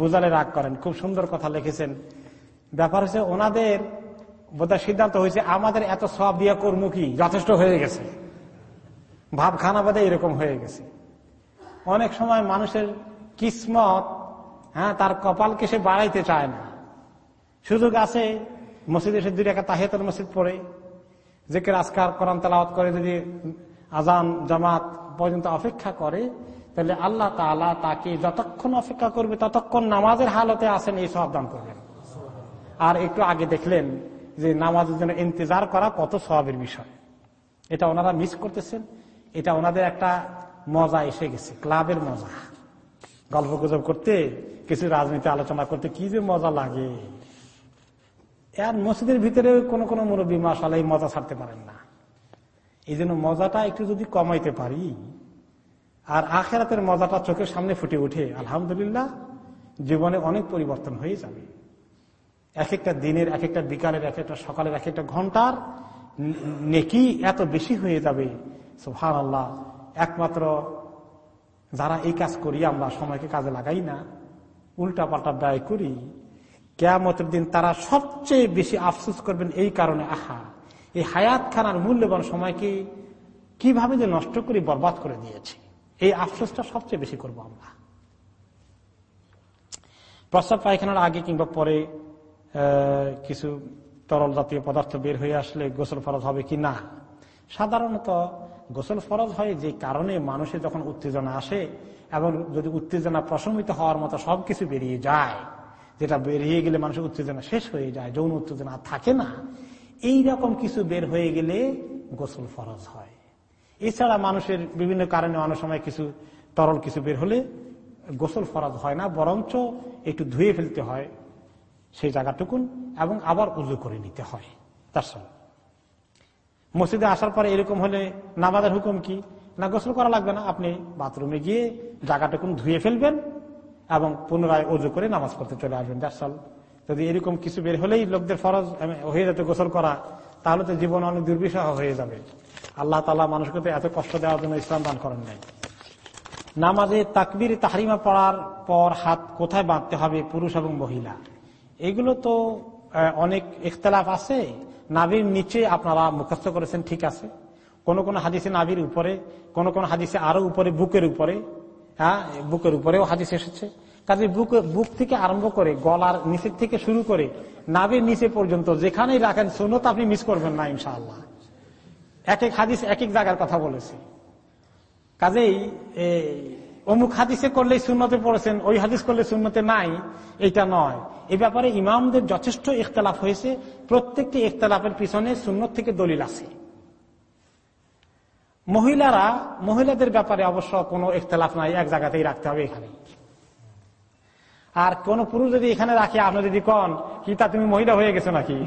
বুঝালে রাগ করেন, খুব সুন্দর কথা লিখেছেন। ব্যাপার হচ্ছে ওনাদের বোধহয় সিদ্ধান্ত হয়েছে, আমাদের এত সব দিয়া কর্ম কি? যথেষ্ট হয়ে গেছে। ভাব খানা বাদে এরকম হয়ে গেছে। অনেক সময় মানুষের কিসমত হ্যাঁ তার কপালকে সে বাড়াইতে চায় না। সুযোগ আছে, মসজিদে এসে দুই রেখা তাহেতর মসজিদ পড়ে। যে কে রাজকার কোরআন তালাওয়াত করে যদি আজান, জামাত পর্যন্ত অপেক্ষা করে, তাহলে আল্লাহ তালা তাকে যতক্ষণ অপেক্ষা করবে ততক্ষণ নামাজের হালতে আসেন, এই সাবধান করবেন। আর একটু আগে দেখলেন যে নামাজের জন্য ইন্তজার করা কত সবের বিষয়। এটা ওনারা মিস করতেছেন। এটা ওনাদের একটা মজা এসে গেছে, ক্লাবের মজা। গল্প গুজব করতে, কিছু রাজনীতি আলোচনা করতে কি যে মজা লাগে। আর মসজিদের ভিতরে কোন কোন মুরব্বী মাসাল এই মজা ছাড়তে পারেন না। এই জন্য মজাটা একটু যদি কমাইতে পারি, আর আখেরাতের মজাটা চোখের সামনে ফুটে উঠে আলহামদুলিল্লাহ, জীবনে অনেক পরিবর্তন হয়ে যাবে। এক একটা দিনের এক একটা বিকালের এক একটা সকালের এক একটা ঘণ্টার নেকি এত বেশি হয়ে যাবে। সোহান আল্লাহ একমাত্র যারা এই কাজ করি, আমরা সময়কে কাজে লাগাই না। উল্টা পাল্টা ব্যয় করি কেয়ামতের দিন তারা সবচেয়ে বেশি আফসুস করবেন এই কারণে, আহা, এই হায়াত খানার মূল্যবান সময়কে কীভাবে যে নষ্ট করে বরবাদ করে দিয়েছে, এই আফসোসটা সবচেয়ে বেশি করব আমরা। প্রস্তাব পায়খানার আগে কিংবা পরে কিছু তরল জাতীয় পদার্থ বের হয়ে আসলে গোসল ফরজ হবে কি না? সাধারণত গোসল ফরজ হয় যে কারণে মানুষের যখন উত্তেজনা আসে এবং যদি উত্তেজনা প্রশমিত হওয়ার মতো সবকিছু বেরিয়ে যায় যেটা বেরিয়ে গেলে মানুষের উত্তেজনা শেষ হয়ে যায়, যৌন উত্তেজনা থাকে না। এই রকম কিছু বের হয়ে গেলে গোসল ফরজ হয়। এছাড়া মানুষের বিভিন্ন কারণে অনেক সময় কিছু তরল কিছু বের হলে গোসল ফরজ হয় না, বরঞ্চ একটু ধুয়ে ফেলতে হয় সেই জায়গাটুকুন এবং আবার উজু করে নিতে হয়। তার সঙ্গে। মসজিদে আসার পরে এরকম হলে নামাজের হুকুম কি? না, গোসল করা লাগবে না। আপনি বাথরুমে গিয়ে জায়গাটুকুন ধুয়ে ফেলবেন এবং পুনরায় অজু করে নামাজ পড়তে চলে আসবেন দার্সাল যদি এরকম কিছু বের হলেই লোকদের ফরজ হয়ে যেতে গোসল করা, তাহলে তো জীবন অনেক দুর্বিষহ হয়ে যাবে। আল্লাহ তালা মানুষকে তো এত কষ্ট দেওয়ার জন্য ইসলাম দান করেন নাই। নামাজে তাকবির, তাহারিমা পড়ার পর হাত কোথায় বাঁধতে হবে, পুরুষ এবং মহিলা? এগুলো তো অনেক ইখতলাফ আছে। নাবির নিচে আপনারা মুখস্থ করেছেন, ঠিক আছে। কোন কোন হাদিসে নাবির উপরে, কোন কোন হাদিসে আরও উপরে, বুকের উপরে। হ্যাঁ বুকের উপরেও হাদিস এসেছে। কাজে বুক বুক থেকে আরম্ভ করে গলার নিচের থেকে শুরু করে নাবির নিচে পর্যন্ত যেখানেই রাখেন তো আপনি মিস করবেন না, ইনশাআল্লাহ। এক এক হাদিস এক এক জায়গার কথা বলেছে। কাজেই অমুক হাদিসে করলে শূন্যতে পড়েছেন, ওই হাদিস করলে শূন্যতে নাই এটা নয়। এ ব্যাপারে ইমামদের যথেষ্ট ইখতলাফ হয়েছে। প্রত্যেকটি ইখতলাফের পিছনে শূন্য থেকে দলিল আছে। মহিলারা, মহিলাদের ব্যাপারে অবশ্য কোনো ইখতলাফ নাই, এক জায়গাতেই রাখতে হবে এখানে। আর কোন পুরুষ যদি এখানে রাখে, আপনি যদি কন কি তা তুমি মহিলা হয়ে গেছো নাকি?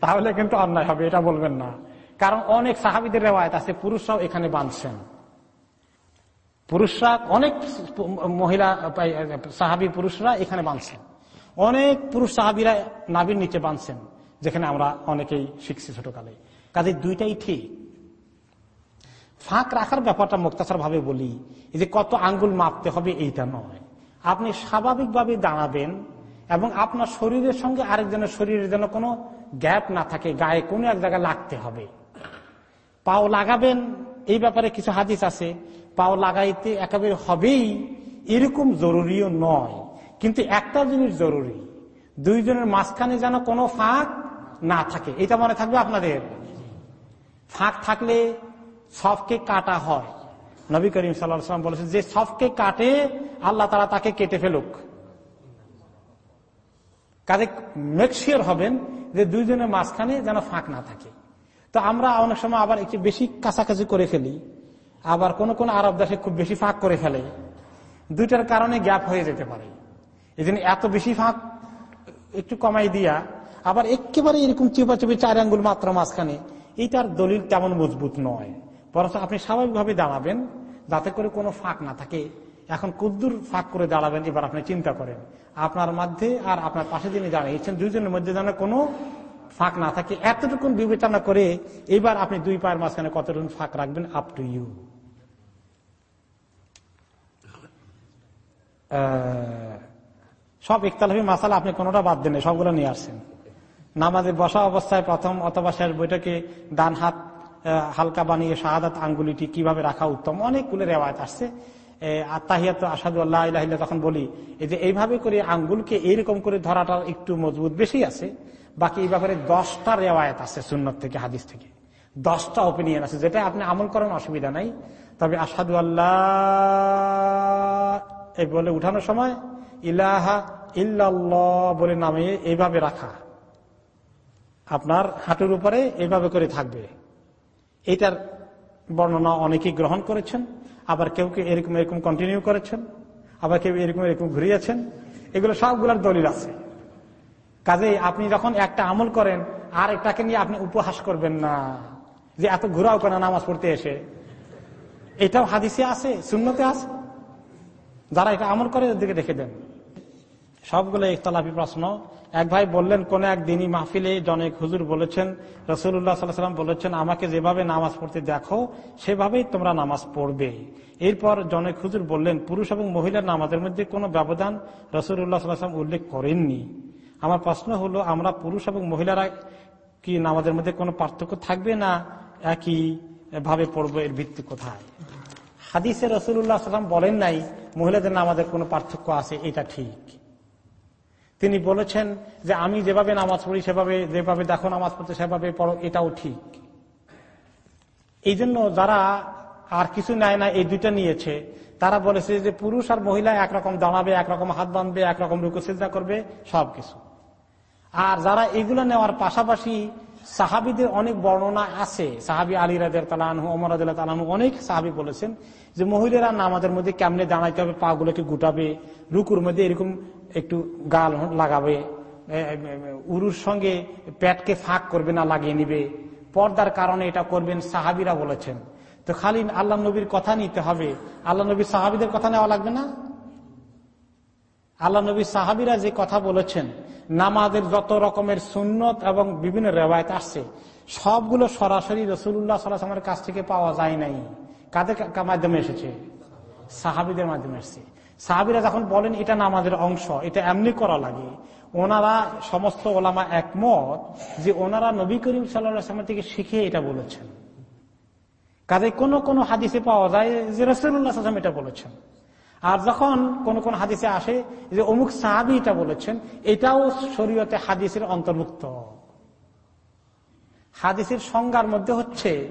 তাহলে কিন্তু অন্যায় হবে, এটা বলবেন না। কারণ অনেক সাহাবিদের রেওয়ায়ত আছে, পুরুষরাও এখানে বাঁধছেন। পুরুষরা, অনেক মহিলা, সাহাবি পুরুষরা এখানে বাঁধছেন। অনেক পুরুষ সাহাবিরা নাবির নিচে বাঁধছেন, যেখানে আমরা অনেকেই শিখছি ছোটকালে। কাজে দুইটাই ঠিক। ফাঁক রাখার ব্যাপারটা মুক্তাচার ভাবে বলি যে কত আঙ্গুল মাপতে হবে এইটা নয়। আপনি স্বাভাবিকভাবে দাঁড়াবেন এবং আপনার শরীরের সঙ্গে আরেকজনের শরীরের যেন কোনো গ্যাপ না থাকে, গায়ে কোনো এক জায়গায় লাগতে হবে। পাও লাগাবেন, এই ব্যাপারে কিছু হাদিস আছে, পাও লাগাইতে একেবারে হবেই, এরকম জরুরিও নয়। কিন্তু একটা জিনিস জরুরি, দুইজনের মাঝখানে যেন কোনো ফাঁক না থাকে, এটা মনে থাকবে আপনাদের? ফাঁক থাকলে সবকে কাটা হয়। নবী করিম সাল্লাম বলেছেন, যে সবকে কাটে, আল্লাহ তারা তাকে কেটে ফেলুক। কাজে মেকশিওর হবেন যে দুইজনের মাঝখানে যেন ফাঁক না থাকে। তো আমরা অনেক সময় আবার একটু বেশি কাছাকাছি করে ফেলি, আবার কোন কোন আরব দেশে খুব বেশি ফাঁক করে ফেলে। দুইটার কারণে গ্যাপ হয়ে যেতে পারে। এই এত বেশি ফাঁক একটু কমাই দিয়া, আবার একেবারে এরকম চেপা চেপে চার আঙ্গুল মাত্র মাঝখানে এইটার দলিল তেমন মজবুত নয়। বরঞ্চ আপনি স্বাভাবিকভাবে দাঁড়াবেন, যাতে করে কোনো ফাঁক না থাকে। এখন কুদ্দুর ফাঁক করে দাঁড়াবেন, এবার আপনি চিন্তা করেন। আপনার মধ্যে আর আপনার পাশে যিনি দাঁড়িয়েছেন, দুইজনের মধ্যে যেন কোনো ফাঁক না থাকে। এতটুকুন বিবেচনা করে এবার আপনি দুই পায়ের মাঝখানে কতটুকু ফাঁক রাখবেন আপ টু ইউ সব একতালাফি মাসালা আপনি কোনোটা বাদ দেন, সবগুলো নিয়ে আসছেন নামাজে বসা অবস্থায় প্রথম অথবা শেষ বইটাকে ডান হাত হালকা বানিয়ে শাহাদাত আঙ্গুলিটি কীভাবে রাখা উত্তম? অনেকগুলো রেওয়ায়ত আসছে। আত্মাহিয়াত আসাদু আল্লাহ তখন বলি, এই যে এইভাবে করে আঙ্গুলকে এইরকম করে ধরাটা একটু মজবুত বেশি আছে, বাকি এই ব্যাপারে দশটা রেওয়ায়ত আছে সুন্নত থেকে, হাদিস থেকে। দশটা ওপিনিয়ন আছে, যেটা আপনি আমল করেন অসুবিধা নাই। তবে আসাদু আল্লাহ এই বলে উঠানোর সময়, ইলাহা ইল্লাল্লাহ বলে নামে এইভাবে রাখা। আপনার হাঁটুর উপরে এইভাবে করে থাকবে। এটার বর্ণনা অনেকেই গ্রহণ করেছেন, আবার কেউ কেউ এরকম এরকম কন্টিনিউ করেছেন, আবার কেউ এরকম এরকম ঘুরিয়েছেন, এগুলো সবগুলোর দলিল আছে। কাজে আপনি যখন একটা আমল করেন, আর একটাকে নিয়ে আপনি উপহাস করবেন না, যে এত ঘুরাও কেন নামাজ পড়তে এসে? এটাও হাদিসে আছে শূন্যতে আছে। যারা এটা আমল করে দিকে দেখে দেন। সবগুলো একতলাপি প্রশ্ন। এক ভাই বললেন, কোন এক দিনই মাহফিলে জনেক হুজুর বলেছেন রসুল্লাহ সাল্লাম বলেছেন, আমাকে যেভাবে নামাজ পড়তে দেখো, সেভাবেই তোমরা নামাজ পড়বে। এরপর জনেক হুজুর বললেন, পুরুষ এবং মহিলার নামাজের মধ্যে কোনো ব্যবধান রসুল্লাহ সাল্লাম উল্লেখ করেননি। আমার প্রশ্ন হলো, আমরা পুরুষ এবং মহিলারা কি নামাজের মধ্যে কোনো পার্থক্য থাকবে না একই ভাবে পড়ব, এর ভিত্তি কোথায়? হাদিসে রসুল্লাহ সাল্লাম বলেন নাই, মহিলাদের নামাজের কোনো পার্থক্য আছে, এটা ঠিক। তিনি বলেছেন যে আমি যেভাবে নামাজ পড়ি, সেভাবে, যেভাবে দেখো নামাজ পড়তে, সেভাবে পড়ো, এটাও ঠিক। এই জন্য যারা আর কিছু নেয় না, এই দুইটা নিয়েছে। তারা বলেছে যে পুরুষ আর মহিলা একরকম দাঁড়াবে, একরকম হাত বাঁধবে, একরকম রুকুসিদ্ধা করবে সবকিছু আর যারা এগুলো নেওয়ার পাশাপাশি সাহাবিদের অনেক বর্ণনা আছে। সাহাবি আলী রাজের তালানহু অমর তালানহু অনেক সাহাবি বলেছেন যে মহিলারা নামাজের মধ্যে কেমনে দাঁড়াইতে হবে পাগুলোকে গুটাবে, রুকুর মধ্যে এরকম একটু গাল লাগাবে উরুর সঙ্গে প্যাটকে ফাঁক করবে না, লাগিয়ে নিবে। পর্দার কারণে এটা করবেন সাহাবিরা বলেছেন। তো খালি আল্লাহ নবীর কথা নিতে হবে। আল্লাহ নবীর সাহাবিদের কথা নেওয়া লাগবে না? আল্লাহ নবী সাহাবিরা যে কথা বলেছেন, নামাজের যত রকমের সুন্নত এবং বিভিন্ন রেওয়ায়ত আসছে, সবগুলো সরাসরি রসুল্লাহ সাল্লাহামের কাছ থেকে পাওয়া যায় নাই। কাদের মাধ্যমে এসেছে? সাহাবিদের মাধ্যমে এসেছে। সাহাবিরা যখন বলেন, এটা নামাজের অংশ, এটা এমনি করা লাগে। ওনারা সমস্ত ওলামা একমত যে ওনারা নবী করিম সাল্লাহ থেকে শিখে এটা বলেছেন। কাজে কোন কোন হাদিসে পাওয়া যায় যে রসুল্লাহ এটা বলেছেন। আর যখন কোন কোন হাদিসে আসে যে অমুক সাহাবি এটা বলেছেন, এটাও শরীয়তে হাদিসের অন্তর্ভুক্ত। হাদিসের সংজ্ঞার মধ্যে হচ্ছে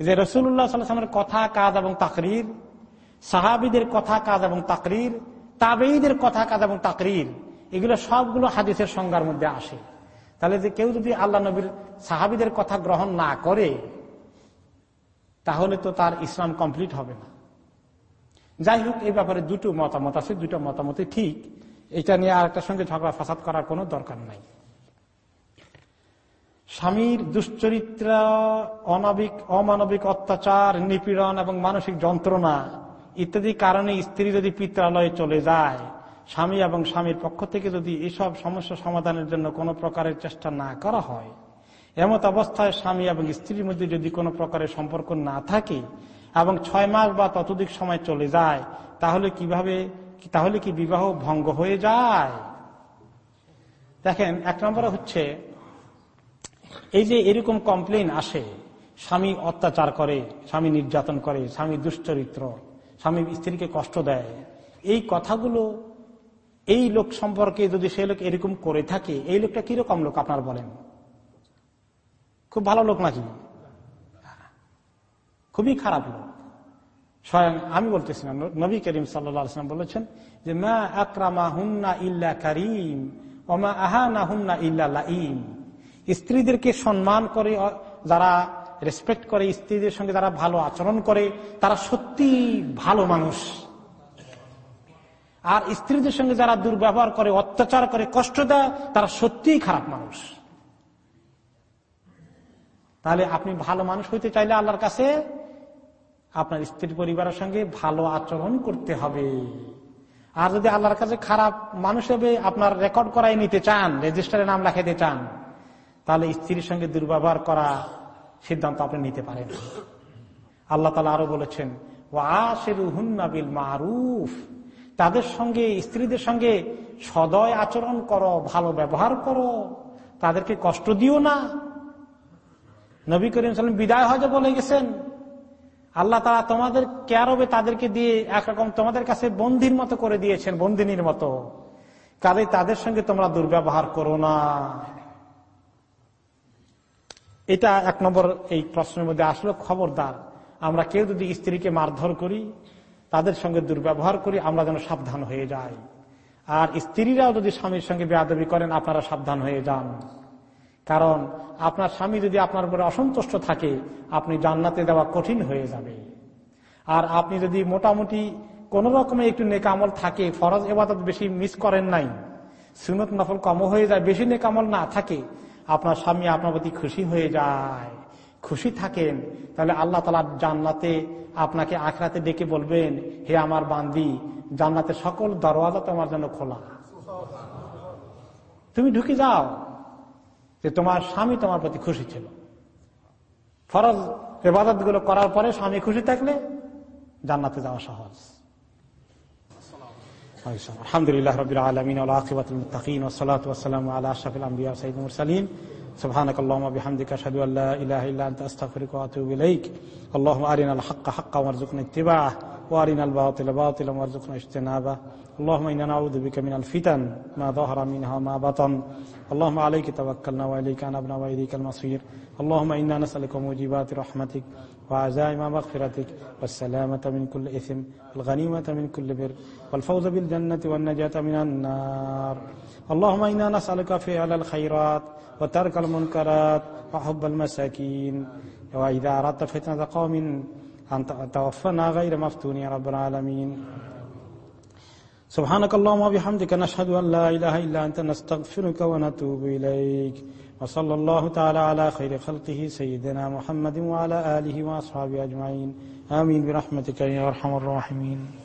যে রসুল্লাহ সাল্লামের কথা কাজ এবং তাকরির সাহাবিদের কথা কাজ এবং তাকরির তাবেইদের কথা কাজ এবং তাকরির, এগুলো সবগুলো হাদিসের সংজ্ঞার মধ্যে আসে। তাহলে যে কেউ যদি আল্লাহ নবীর সাহাবিদের কথা গ্রহণ না করে, তাহলে তো তার ইসলাম কমপ্লিট হবে না। যাই হোক, এই ব্যাপারে দুটো মতামত আছে, দুটো মতামতই ঠিক। এটা নিয়ে আর একটা সঙ্গে ঝগড়া ফাসাদ করার কোনো দরকার নাই। স্বামীর দুশ্চরিত্র, অনাবিক, অমানবিক অত্যাচার, নিপীড়ন এবং মানসিক যন্ত্রণা ইত্যাদি কারণে স্ত্রী যদি পিত্রালয়ে চলে যায়, স্বামী এবং স্বামীর পক্ষ থেকে যদি এসব সমস্যা সমাধানের জন্য কোনো প্রকারের চেষ্টা না করা হয়, এমত অবস্থায় স্বামী এবং স্ত্রীর মধ্যে যদি কোনো প্রকারের সম্পর্ক না থাকে এবং ছয় মাস বা ততোধিক সময় চলে যায়, তাহলে কীভাবে, তাহলে কি বিবাহ ভঙ্গ হয়ে যায়? দেখেন, এক নম্বরে হচ্ছে, এই যে এরকম কমপ্লেন আসে, স্বামী অত্যাচার করে, স্বামী নির্যাতন করে, স্বামী দুশ্চরিত্র স্বামী স্ত্রীকে কষ্ট দেয়। এই কথাগুলো এই লোক সম্পর্কে যদি সে লোক এরকম করে থাকে, এই লোকটা কীরকম লোক আপনার বলেন? খুব ভালো লোক নাকি? খুবই খারাপ লোক। স্বয়ং আমি বলতেছি না, নবী করিম সাল্লাম বলেছেন যে, মা আকরামা হুন্না ইল্লা করিম ওমা আহানা হুন্না ইল্লা লাইম স্ত্রীদেরকে সম্মান করে, যারা রেসপেক্ট করে, স্ত্রীদের সঙ্গে যারা ভালো আচরণ করে, তারা সত্যি ভালো মানুষ। আর স্ত্রীদের সঙ্গে যারা দুর্ব্যবহার করে, অত্যাচার করে, কষ্ট দেয়, তারা সত্যিই খারাপ মানুষ। তাহলে আপনি ভালো মানুষ হইতে চাইলে আল্লাহর কাছে আপনার স্ত্রীর পরিবারের সঙ্গে ভালো আচরণ করতে হবে। আর যদি আল্লাহর কাছে খারাপ মানুষ হবে, আপনার রেকর্ড করাই নিতে চান রেজিস্টারে নাম লেখাতে চান, তাহলে স্ত্রীর সঙ্গে দুর্ব্যবহার করা সিদ্ধান্ত আপনি নিতে পারেন। আল্লাহ তালা আরও বলেছেন আশেরুহুন্নাবিল মারুফ। তাদের সঙ্গে, স্ত্রীদের সঙ্গে সদয় আচরণ করো, ভালো ব্যবহার করো। তাদেরকে কষ্ট দিও না। নবী করিম সালাম বিদায় হজে বলে গেছেন, আল্লাহ তারা তোমাদের কেয়ারবে তাদেরকে দিয়ে একরকম তোমাদের কাছে বন্দির মতো করে দিয়েছেন, বন্দিনীর মতো। কাজে তাদের সঙ্গে তোমরা দুর্ব্যবহার করো না। এটা এক নম্বর এই প্রশ্নের মধ্যে আসলে, খবরদার। আমরা কেউ যদি স্ত্রীকে মারধর করি, তাদের সঙ্গে দুর্ব্যবহার করি, আমরা যেন সাবধান হয়ে যাই। আর স্ত্রীরাও যদি স্বামীর সঙ্গে বেয়াদবি করেন, আপনারা সাবধান হয়ে যান। কারণ আপনার স্বামী যদি আপনার উপরে অসন্তুষ্ট থাকে, আপনি জান্নাতে দেওয়া কঠিন হয়ে যাবে। আর আপনি যদি মোটামুটি কোন রকমের একটু নেকামল থাকে, ফরজ এবাদত বেশি মিস করেন নাই সুনত নফল কম হয়ে যায়, বেশি নেকামল না থাকে আপনার স্বামী আপনার প্রতি খুশি হয়ে যায়, খুশি থাকেন, তাহলে আল্লাহ তালা জান্নাতে আপনাকে আখরাতে ডেকে বলবেন, হে আমার বান্দি জান্নাতে সকল দরওয়াজা তোমার জন্য খোলা। তুমি ঢুকে যাও যে তোমার স্বামী তোমার প্রতি খুশি ছিল। ফরজ এবাদত করার পরে স্বামী খুশি থাকলে জান্নাতে যাওয়া সহজ। طيب، الحمد لله رب العالمين والعاقبة المتقين والصلاة والسلام على أشرف الأنبياء وسيد المرسلين. سبحانك اللهم وبحمدك أشهد أن لا إله إلا أنت أستغفرك وأتوب إليك. اللهم أرنا الحق حقا وارزقنا اتباعه وأرنا الباطل باطلا وارزقنا اجتنابه. اللهم إنا نعوذ بك من الفتن ما ظهر منها وما بطن. اللهم عليك توكلنا وإليك أنبنا وإليك المصير. اللهم إنا نسألك موجبات رحمتك. وعزائم مغفرتك والسلامة من كل إثم الغنيمة من كل بر والفوز بالجنة والنجاة من النار. اللهم إنا نسألك فعل الخيرات وترك المنكرات وحب المساكين. وإذا أردت فتنة قوم أن توفنا غير مفتون يا رب العالمين. سبحانك اللهم وبحمدك نشهد أن لا إله إلا أنت نستغفرك ونتوب إليك وصلى الله تعالى على خير خلقه سيدنا محمد وعلى آله وأصحابه أجمعين. آمين برحمتك يا أرحم الراحمين.